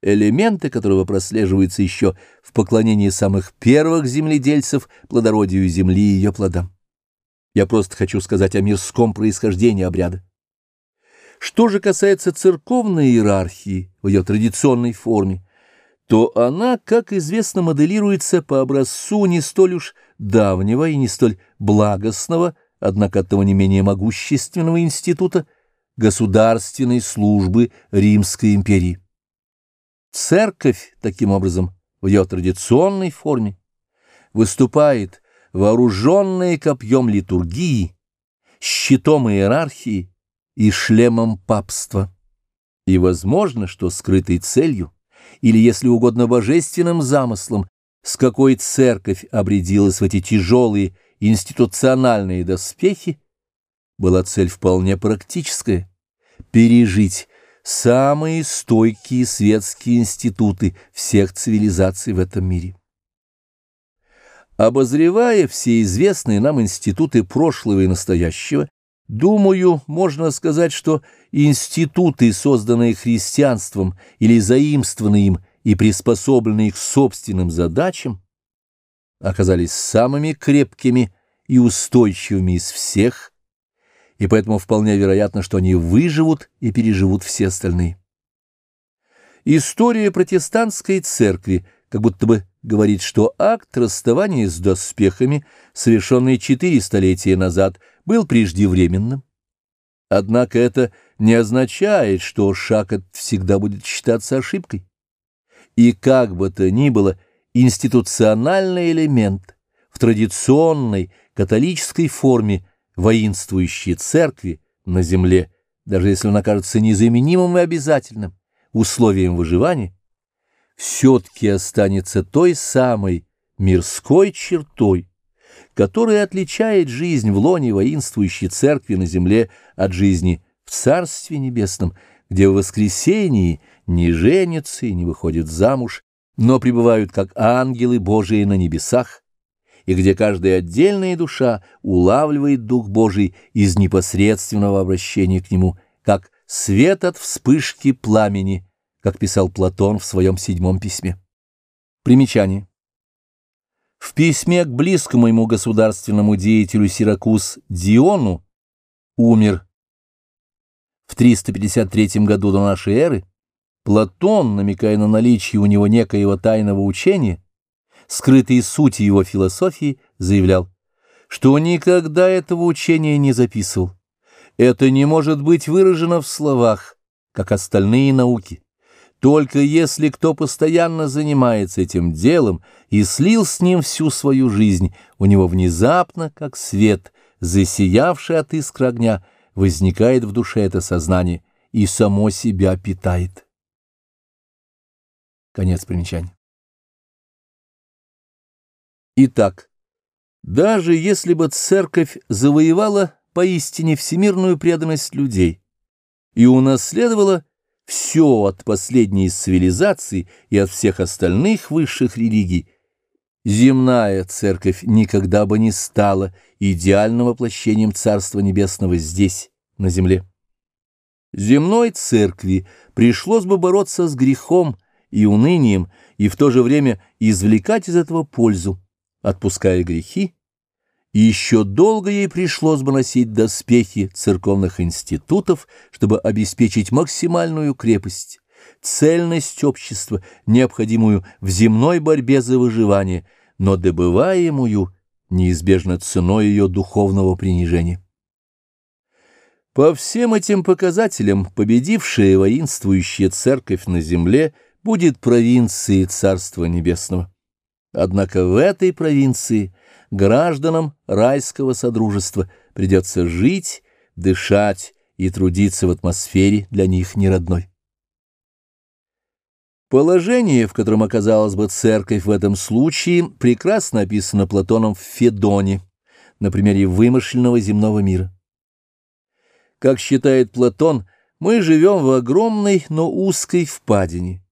элементы которого прослеживаются еще в поклонении самых первых земледельцев плодородию земли и ее плодам. Я просто хочу сказать о мирском происхождении обряда. Что же касается церковной иерархии в ее традиционной форме, то она, как известно, моделируется по образцу не столь уж давнего и не столь благостного, однако от того не менее могущественного института государственной службы Римской империи. Церковь, таким образом, в ее традиционной форме, выступает вооруженная копьем литургии, щитом иерархии и шлемом папства. И возможно, что скрытой целью, или, если угодно, божественным замыслом, с какой церковь обрядилась в эти тяжелые институциональные доспехи, была цель вполне практическая — пережить самые стойкие светские институты всех цивилизаций в этом мире. Обозревая все известные нам институты прошлого и настоящего, думаю, можно сказать, что институты, созданные христианством или заимствованные им и приспособленные к собственным задачам, оказались самыми крепкими и устойчивыми из всех, и поэтому вполне вероятно, что они выживут и переживут все остальные. История протестантской церкви как будто бы говорит, что акт расставания с доспехами, совершенный четыре столетия назад, был преждевременным. Однако это не означает, что шаг этот всегда будет считаться ошибкой. И как бы то ни было, институциональный элемент в традиционной католической форме воинствующей церкви на земле, даже если он окажется незаменимым и обязательным условием выживания, все-таки останется той самой мирской чертой, которое отличает жизнь в лоне воинствующей церкви на земле от жизни в Царстве Небесном, где в воскресении не женятся и не выходят замуж, но пребывают как ангелы Божии на небесах, и где каждая отдельная душа улавливает Дух Божий из непосредственного обращения к Нему, как свет от вспышки пламени, как писал Платон в своем седьмом письме. Примечание. В письме к близкому ему государственному деятелю Сиракуз Диону умер в 353 году до нашей эры, Платон, намекая на наличие у него некоего тайного учения, скрытой сути его философии, заявлял, что никогда этого учения не записывал. Это не может быть выражено в словах, как остальные науки. Только если кто постоянно занимается этим делом и слил с ним всю свою жизнь, у него внезапно, как свет, засиявший от искр огня, возникает в душе это сознание и само себя питает. Конец примечания. Итак, даже если бы церковь завоевала поистине всемирную преданность людей и унаследовала все от последней цивилизации и от всех остальных высших религий, земная церковь никогда бы не стала идеальным воплощением Царства Небесного здесь, на земле. Земной церкви пришлось бы бороться с грехом и унынием, и в то же время извлекать из этого пользу, отпуская грехи, и еще долго ей пришлось бы носить доспехи церковных институтов, чтобы обеспечить максимальную крепость, цельность общества, необходимую в земной борьбе за выживание, но добываемую неизбежно ценой ее духовного принижения. По всем этим показателям победившая воинствующая церковь на земле будет провинцией Царства Небесного. Однако в этой провинции – гражданам райского содружества придется жить, дышать и трудиться в атмосфере для них неродной. Положение, в котором оказалась бы церковь в этом случае, прекрасно описано Платоном в Федоне, на примере вымышленного земного мира. Как считает Платон, мы живем в огромной, но узкой впадине,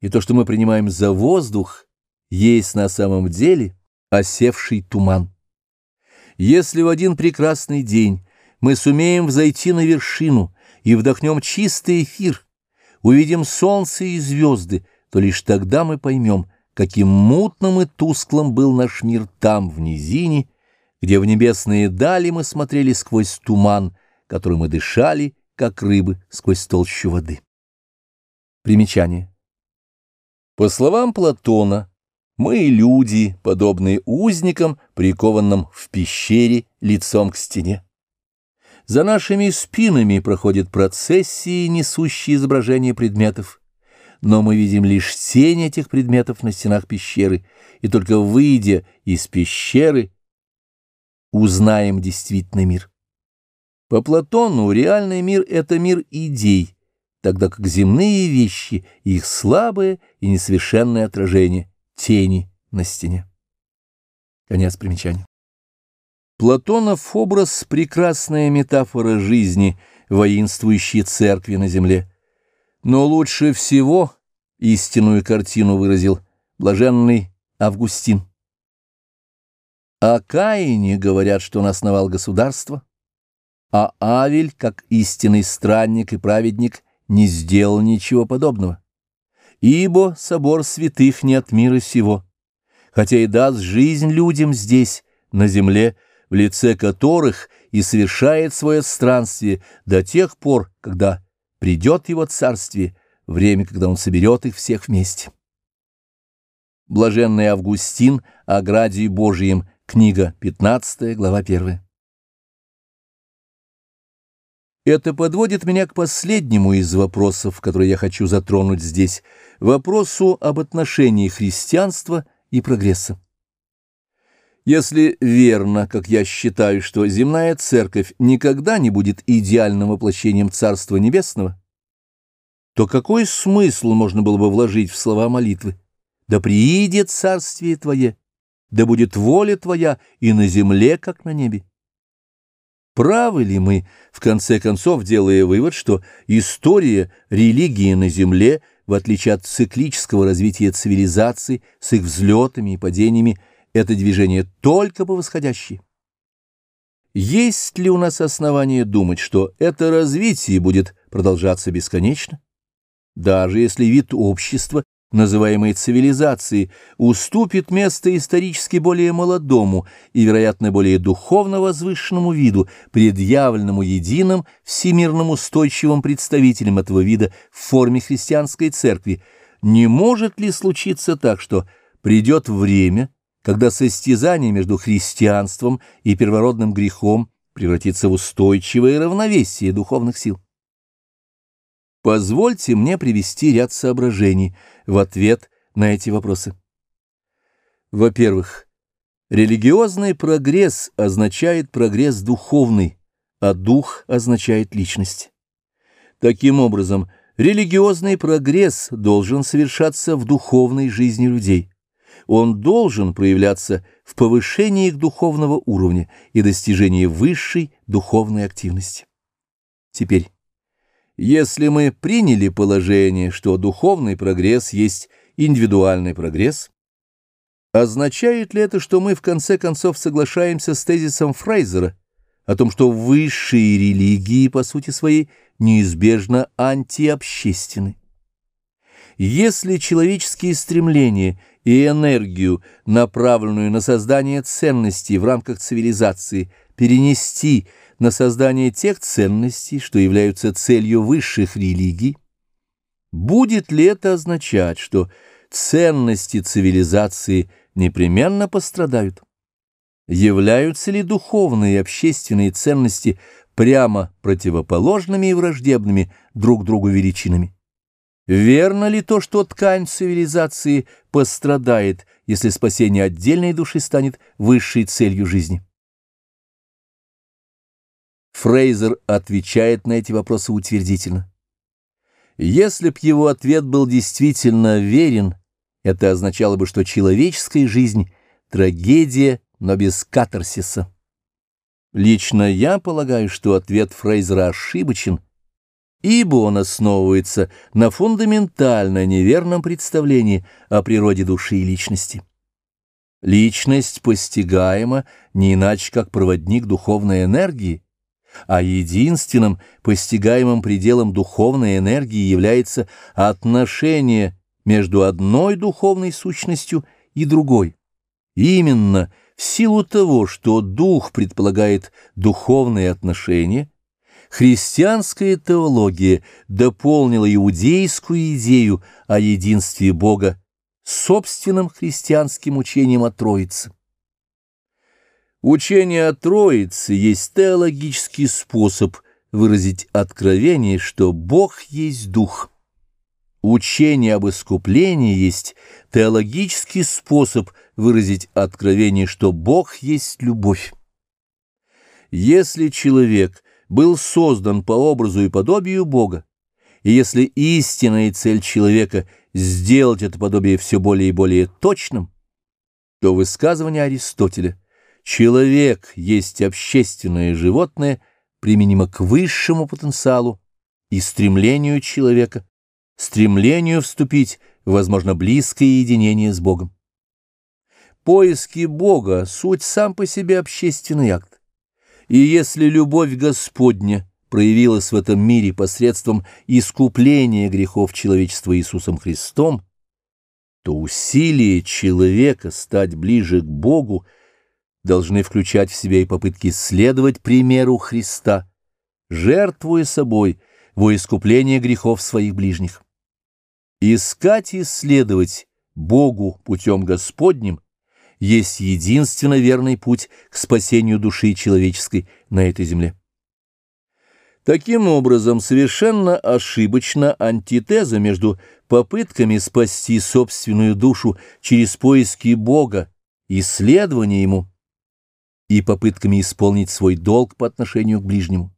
и то, что мы принимаем за воздух, есть на самом деле – осевший туман. Если в один прекрасный день мы сумеем взойти на вершину и вдохнем чистый эфир, увидим солнце и звезды, то лишь тогда мы поймем, каким мутным и тусклым был наш мир там, в низине, где в небесные дали мы смотрели сквозь туман, который мы дышали, как рыбы, сквозь толщу воды. Примечание. По словам Платона, мы люди, подобные узникам, прикованным в пещере лицом к стене. За нашими спинами проходят процессии, несущие изображения предметов, но мы видим лишь тень этих предметов на стенах пещеры, и только выйдя из пещеры, узнаем действительный мир. По Платону реальный мир — это мир идей, тогда как земные вещи — их слабое и несовершенное отражение тени на стене. Конец примечания. Платонов образ — прекрасная метафора жизни, воинствующей церкви на земле. Но лучше всего истинную картину выразил блаженный Августин. О Каине говорят, что он основал государство, а Авель, как истинный странник и праведник, не сделал ничего подобного ибо собор святых не от мира сего, хотя и даст жизнь людям здесь, на земле, в лице которых и совершает свое странствие до тех пор, когда придет его царствие, время, когда он соберет их всех вместе. Блаженный Августин о граде Божием, книга 15, глава 1. Это подводит меня к последнему из вопросов, которые я хочу затронуть здесь, вопросу об отношении христианства и прогресса. Если верно, как я считаю, что земная церковь никогда не будет идеальным воплощением Царства Небесного, то какой смысл можно было бы вложить в слова молитвы? «Да приидет Царствие Твое, да будет воля Твоя и на земле, как на небе. Правы ли мы, в конце концов, делая вывод, что история религии на земле, в отличие от циклического развития цивилизации с их взлетами и падениями, это движение только по восходящей? Есть ли у нас основания думать, что это развитие будет продолжаться бесконечно? Даже если вид общества, называемый цивилизацией, уступит место исторически более молодому и, вероятно, более духовно возвышенному виду, предъявленному единым всемирным устойчивым представителем этого вида в форме христианской церкви, не может ли случиться так, что придет время, когда состязание между христианством и первородным грехом превратится в устойчивое равновесие духовных сил. Позвольте мне привести ряд соображений в ответ на эти вопросы. Во-первых, религиозный прогресс означает прогресс духовный, а дух означает личность. Таким образом, религиозный прогресс должен совершаться в духовной жизни людей он должен проявляться в повышении их духовного уровня и достижении высшей духовной активности. Теперь, если мы приняли положение, что духовный прогресс есть индивидуальный прогресс, означает ли это, что мы в конце концов соглашаемся с тезисом Фрейзера о том, что высшие религии по сути своей неизбежно антиобщественны? Если человеческие стремления и энергию, направленную на создание ценностей в рамках цивилизации, перенести на создание тех ценностей, что являются целью высших религий, будет ли это означать, что ценности цивилизации непременно пострадают? Являются ли духовные и общественные ценности прямо противоположными и враждебными друг другу величинами? Верно ли то, что ткань цивилизации пострадает, если спасение отдельной души станет высшей целью жизни? Фрейзер отвечает на эти вопросы утвердительно. Если б его ответ был действительно верен, это означало бы, что человеческая жизнь — трагедия, но без катарсиса. Лично я полагаю, что ответ Фрейзера ошибочен — ибо он основывается на фундаментально неверном представлении о природе души и личности. Личность постигаема не иначе, как проводник духовной энергии, а единственным постигаемым пределом духовной энергии является отношение между одной духовной сущностью и другой. Именно в силу того, что дух предполагает духовные отношения, Христианская теология дополнила иудейскую идею о единстве Бога собственным христианским учением о Троице. Учение о Троице есть теологический способ выразить откровение, что Бог есть Дух. Учение об искуплении есть теологический способ выразить откровение, что Бог есть любовь. Если человек – был создан по образу и подобию Бога, и если истинная цель человека — сделать это подобие все более и более точным, то высказывание Аристотеля «человек есть общественное животное» применимо к высшему потенциалу и стремлению человека, стремлению вступить в, возможно, близкое единение с Богом. Поиски Бога — суть сам по себе общественный акт. И если любовь Господня проявилась в этом мире посредством искупления грехов человечества Иисусом Христом, то усилия человека стать ближе к Богу должны включать в себя и попытки следовать примеру Христа, жертвуя собой во искупление грехов своих ближних. Искать и следовать Богу путем Господним есть единственно верный путь к спасению души человеческой на этой земле. Таким образом, совершенно ошибочна антитеза между попытками спасти собственную душу через поиски Бога, исследование Ему, и попытками исполнить свой долг по отношению к ближнему.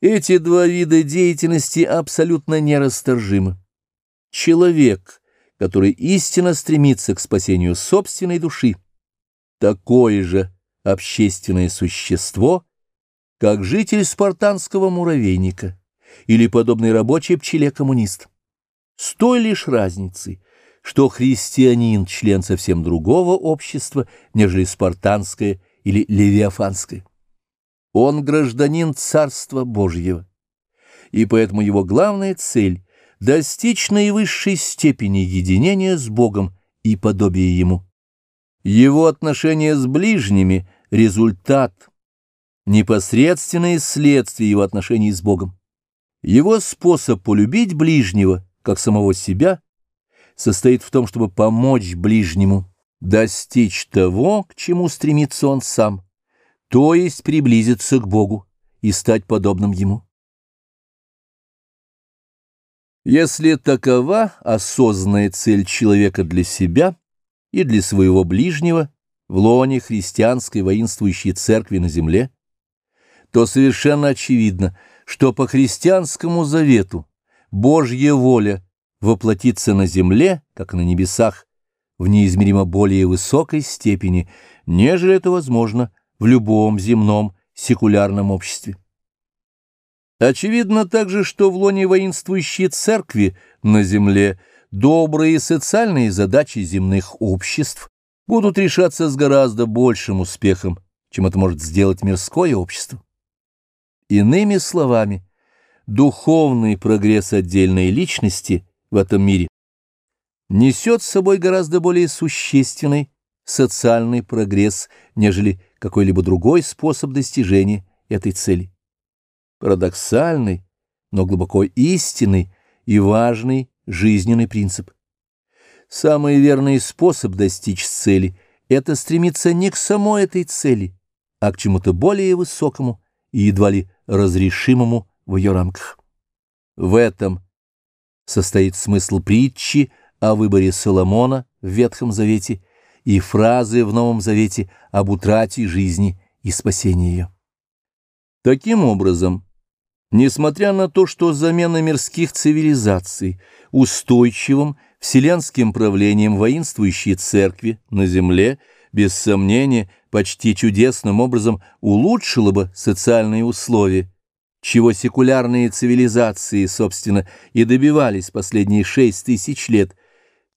Эти два вида деятельности абсолютно нерасторжимы. Человек — который истинно стремится к спасению собственной души, такое же общественное существо, как житель спартанского муравейника или подобный рабочий пчеле-коммунист. С той лишь разницей, что христианин – член совсем другого общества, нежели спартанское или левиафанское. Он гражданин Царства Божьего, и поэтому его главная цель – достичь наивысшей степени единения с Богом и подобия Ему. Его отношения с ближними – результат, непосредственное следствие его отношений с Богом. Его способ полюбить ближнего, как самого себя, состоит в том, чтобы помочь ближнему достичь того, к чему стремится он сам, то есть приблизиться к Богу и стать подобным Ему. Если такова осознанная цель человека для себя и для своего ближнего в лоне христианской воинствующей церкви на земле, то совершенно очевидно, что по христианскому завету Божья воля воплотится на земле, как на небесах, в неизмеримо более высокой степени, нежели это возможно в любом земном секулярном обществе. Очевидно также, что в лоне воинствующей церкви на земле добрые социальные задачи земных обществ будут решаться с гораздо большим успехом, чем это может сделать мирское общество. Иными словами, духовный прогресс отдельной личности в этом мире несет с собой гораздо более существенный социальный прогресс, нежели какой-либо другой способ достижения этой цели. Парадоксальный, но глубоко истинный и важный жизненный принцип. Самый верный способ достичь цели — это стремиться не к самой этой цели, а к чему-то более высокому и едва ли разрешимому в ее рамках. В этом состоит смысл притчи о выборе Соломона в Ветхом Завете и фразы в Новом Завете об утрате жизни и спасении ее. Таким образом, несмотря на то, что замена мирских цивилизаций устойчивым вселенским правлением воинствующей церкви на земле, без сомнения, почти чудесным образом улучшила бы социальные условия, чего секулярные цивилизации, собственно, и добивались последние шесть тысяч лет,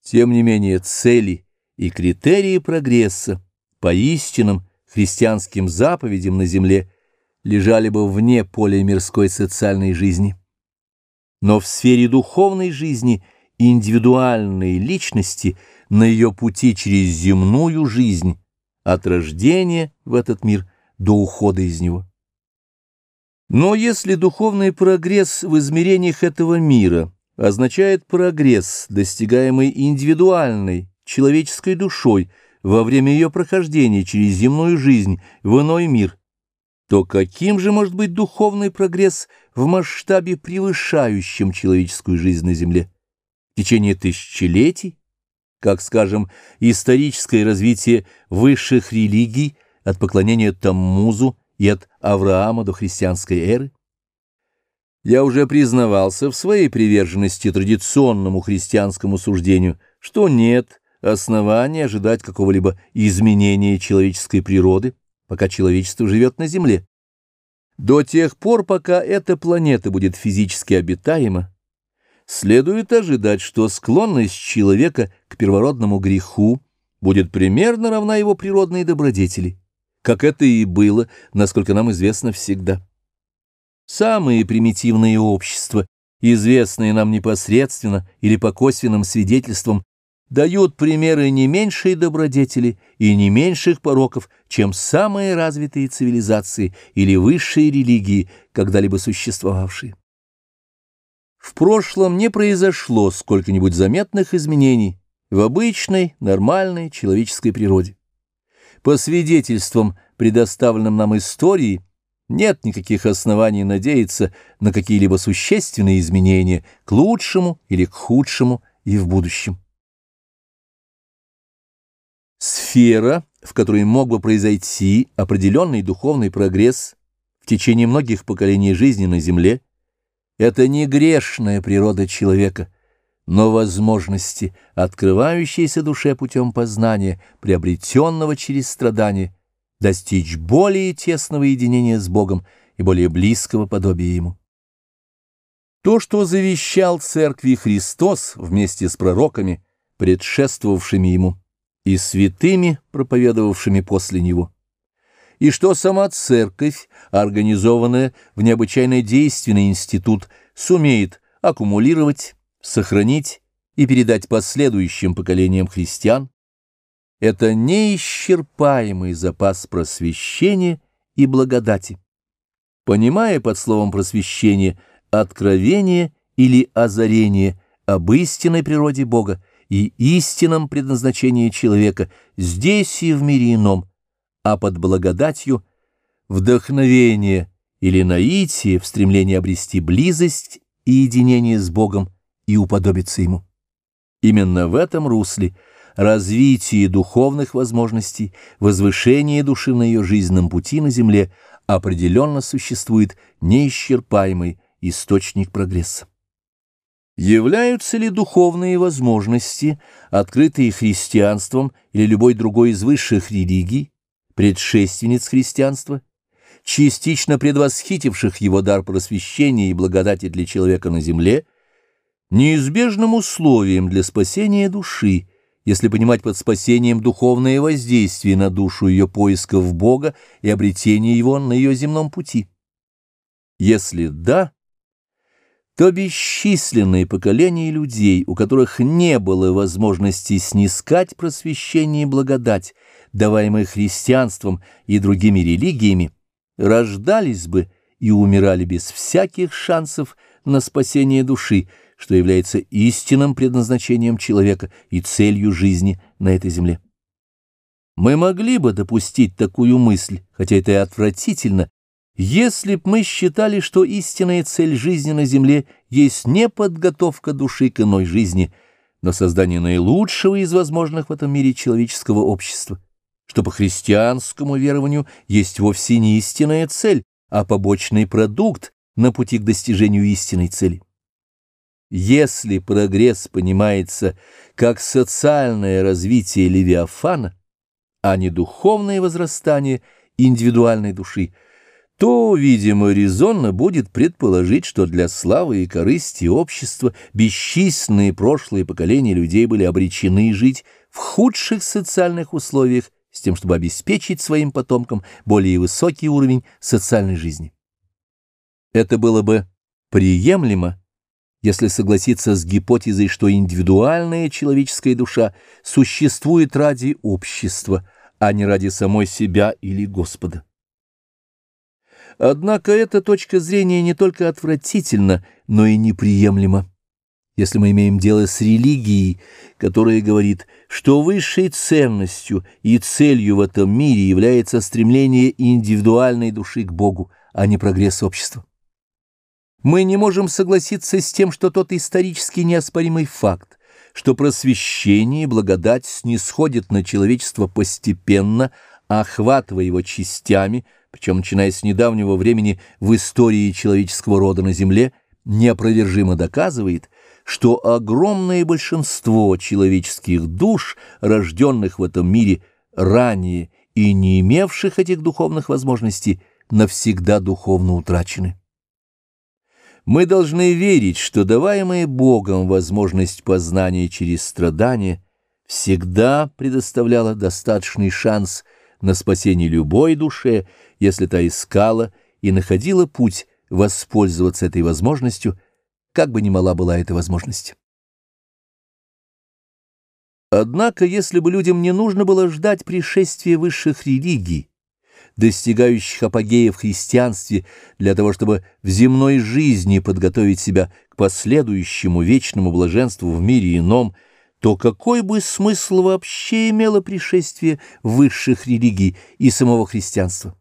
тем не менее цели и критерии прогресса по истинным христианским заповедям на земле лежали бы вне поля мирской социальной жизни. Но в сфере духовной жизни – индивидуальной личности на ее пути через земную жизнь, от рождения в этот мир до ухода из него. Но если духовный прогресс в измерениях этого мира означает прогресс, достигаемый индивидуальной, человеческой душой во время ее прохождения через земную жизнь в иной мир, то каким же может быть духовный прогресс в масштабе, превышающем человеческую жизнь на земле? течение тысячелетий, как, скажем, историческое развитие высших религий от поклонения Таммузу и от Авраама до христианской эры? Я уже признавался в своей приверженности традиционному христианскому суждению, что нет оснований ожидать какого-либо изменения человеческой природы, пока человечество живет на Земле. До тех пор, пока эта планета будет физически обитаема, следует ожидать, что склонность человека к первородному греху будет примерно равна его природной добродетели, как это и было, насколько нам известно всегда. Самые примитивные общества, известные нам непосредственно или по косвенным свидетельствам, дают примеры не меньшей добродетели и не меньших пороков, чем самые развитые цивилизации или высшие религии, когда-либо существовавшие. В прошлом не произошло сколько-нибудь заметных изменений в обычной, нормальной человеческой природе. По свидетельствам, предоставленным нам историей, нет никаких оснований надеяться на какие-либо существенные изменения к лучшему или к худшему и в будущем. Сфера, в которой мог бы произойти определенный духовный прогресс в течение многих поколений жизни на Земле – это не грешная природа человека, но возможности, открывающиеся душе путем познания, приобретенного через страдания, достичь более тесного единения с Богом и более близкого подобия Ему. То, что завещал Церкви Христос вместе с пророками, предшествовавшими Ему, и святыми, проповедовавшими после Него, и что сама Церковь, организованная в необычайно действенный институт, сумеет аккумулировать, сохранить и передать последующим поколениям христиан, это неисчерпаемый запас просвещения и благодати. Понимая под словом просвещение откровение или озарение об истинной природе Бога и истинном предназначении человека здесь и в мире ином, а под благодатью вдохновение или наитие в стремлении обрести близость и единение с Богом и уподобиться Ему. Именно в этом русле развитие духовных возможностей, возвышение души на ее жизненном пути на земле определенно существует неисчерпаемый источник прогресса. Являются ли духовные возможности, открытые христианством или любой другой из высших религий, предшественниц христианства, частично предвосхитивших его дар просвещения и благодати для человека на земле, неизбежным условием для спасения души, если понимать под спасением духовное воздействие на душу ее поисков Бога и обретение его на ее земном пути. Если да, то бесчисленные поколения людей, у которых не было возможности снискать просвещение и благодать, даваемые христианством и другими религиями, рождались бы и умирали без всяких шансов на спасение души, что является истинным предназначением человека и целью жизни на этой земле. Мы могли бы допустить такую мысль, хотя это и отвратительно, если б мы считали, что истинная цель жизни на земле есть не подготовка души к иной жизни, но создание наилучшего из возможных в этом мире человеческого общества, что по христианскому верованию есть вовсе не истинная цель, а побочный продукт на пути к достижению истинной цели. Если прогресс понимается как социальное развитие Левиафана, а не духовное возрастание индивидуальной души, то, видимо, резонно будет предположить, что для славы и корысти общества бесчисленные прошлые поколения людей были обречены жить в худших социальных условиях с тем, чтобы обеспечить своим потомкам более высокий уровень социальной жизни. Это было бы приемлемо, если согласиться с гипотезой, что индивидуальная человеческая душа существует ради общества, а не ради самой себя или Господа. Однако эта точка зрения не только отвратительна, но и неприемлема. Если мы имеем дело с религией, которая говорит, что высшей ценностью и целью в этом мире является стремление индивидуальной души к Богу, а не прогресс общества. Мы не можем согласиться с тем, что тот исторически неоспоримый факт, что просвещение и благодать снисходят на человечество постепенно, охватывая его частями – причем начиная с недавнего времени в истории человеческого рода на Земле, неопровержимо доказывает, что огромное большинство человеческих душ, рожденных в этом мире ранее и не имевших этих духовных возможностей, навсегда духовно утрачены. Мы должны верить, что даваемая Богом возможность познания через страдания всегда предоставляла достаточный шанс на спасение любой душе, если та искала и находила путь воспользоваться этой возможностью, как бы ни мала была эта возможность. Однако, если бы людям не нужно было ждать пришествия высших религий, достигающих апогея в христианстве, для того, чтобы в земной жизни подготовить себя к последующему вечному блаженству в мире ином, то какой бы смысл вообще имело пришествие высших религий и самого христианства?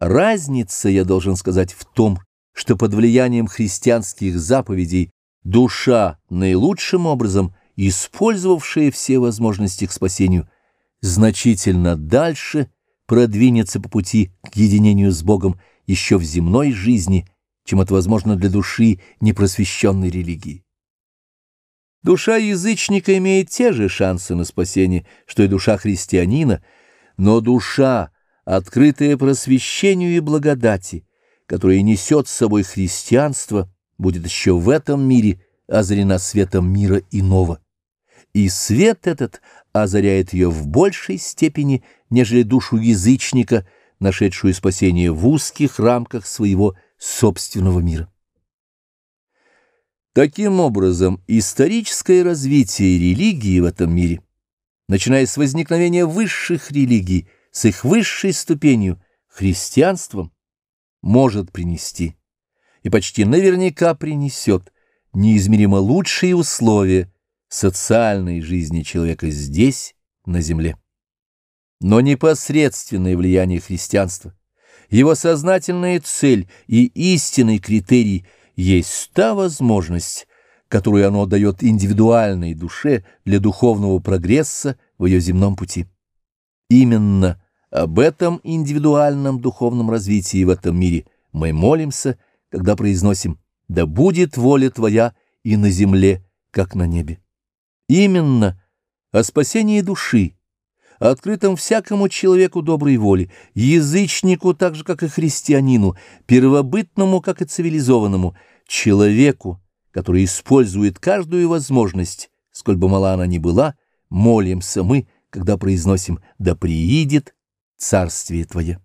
Разница, я должен сказать, в том, что под влиянием христианских заповедей душа, наилучшим образом использовавшая все возможности к спасению, значительно дальше продвинется по пути к единению с Богом еще в земной жизни, чем это возможно для души непросвещенной религии. Душа язычника имеет те же шансы на спасение, что и душа христианина, но душа, открытая просвещению и благодати, которая несет с собой христианство, будет еще в этом мире озарена светом мира иного. И свет этот озаряет ее в большей степени, нежели душу язычника, нашедшую спасение в узких рамках своего собственного мира. Таким образом, историческое развитие религии в этом мире, начиная с возникновения высших религий, с их высшей ступенью, христианством, может принести, и почти наверняка принесет, неизмеримо лучшие условия социальной жизни человека здесь, на земле. Но непосредственное влияние христианства, его сознательная цель и истинный критерий – есть та возможность, которую оно дает индивидуальной душе для духовного прогресса в ее земном пути. Именно об этом индивидуальном духовном развитии в этом мире мы молимся, когда произносим «Да будет воля Твоя и на земле, как на небе». Именно о спасении души, открытом всякому человеку доброй воли, язычнику так же, как и христианину, первобытному, как и цивилизованному, человеку, который использует каждую возможность, сколь бы мала она ни была, молимся мы, когда произносим «Да приидет Царствие Твое».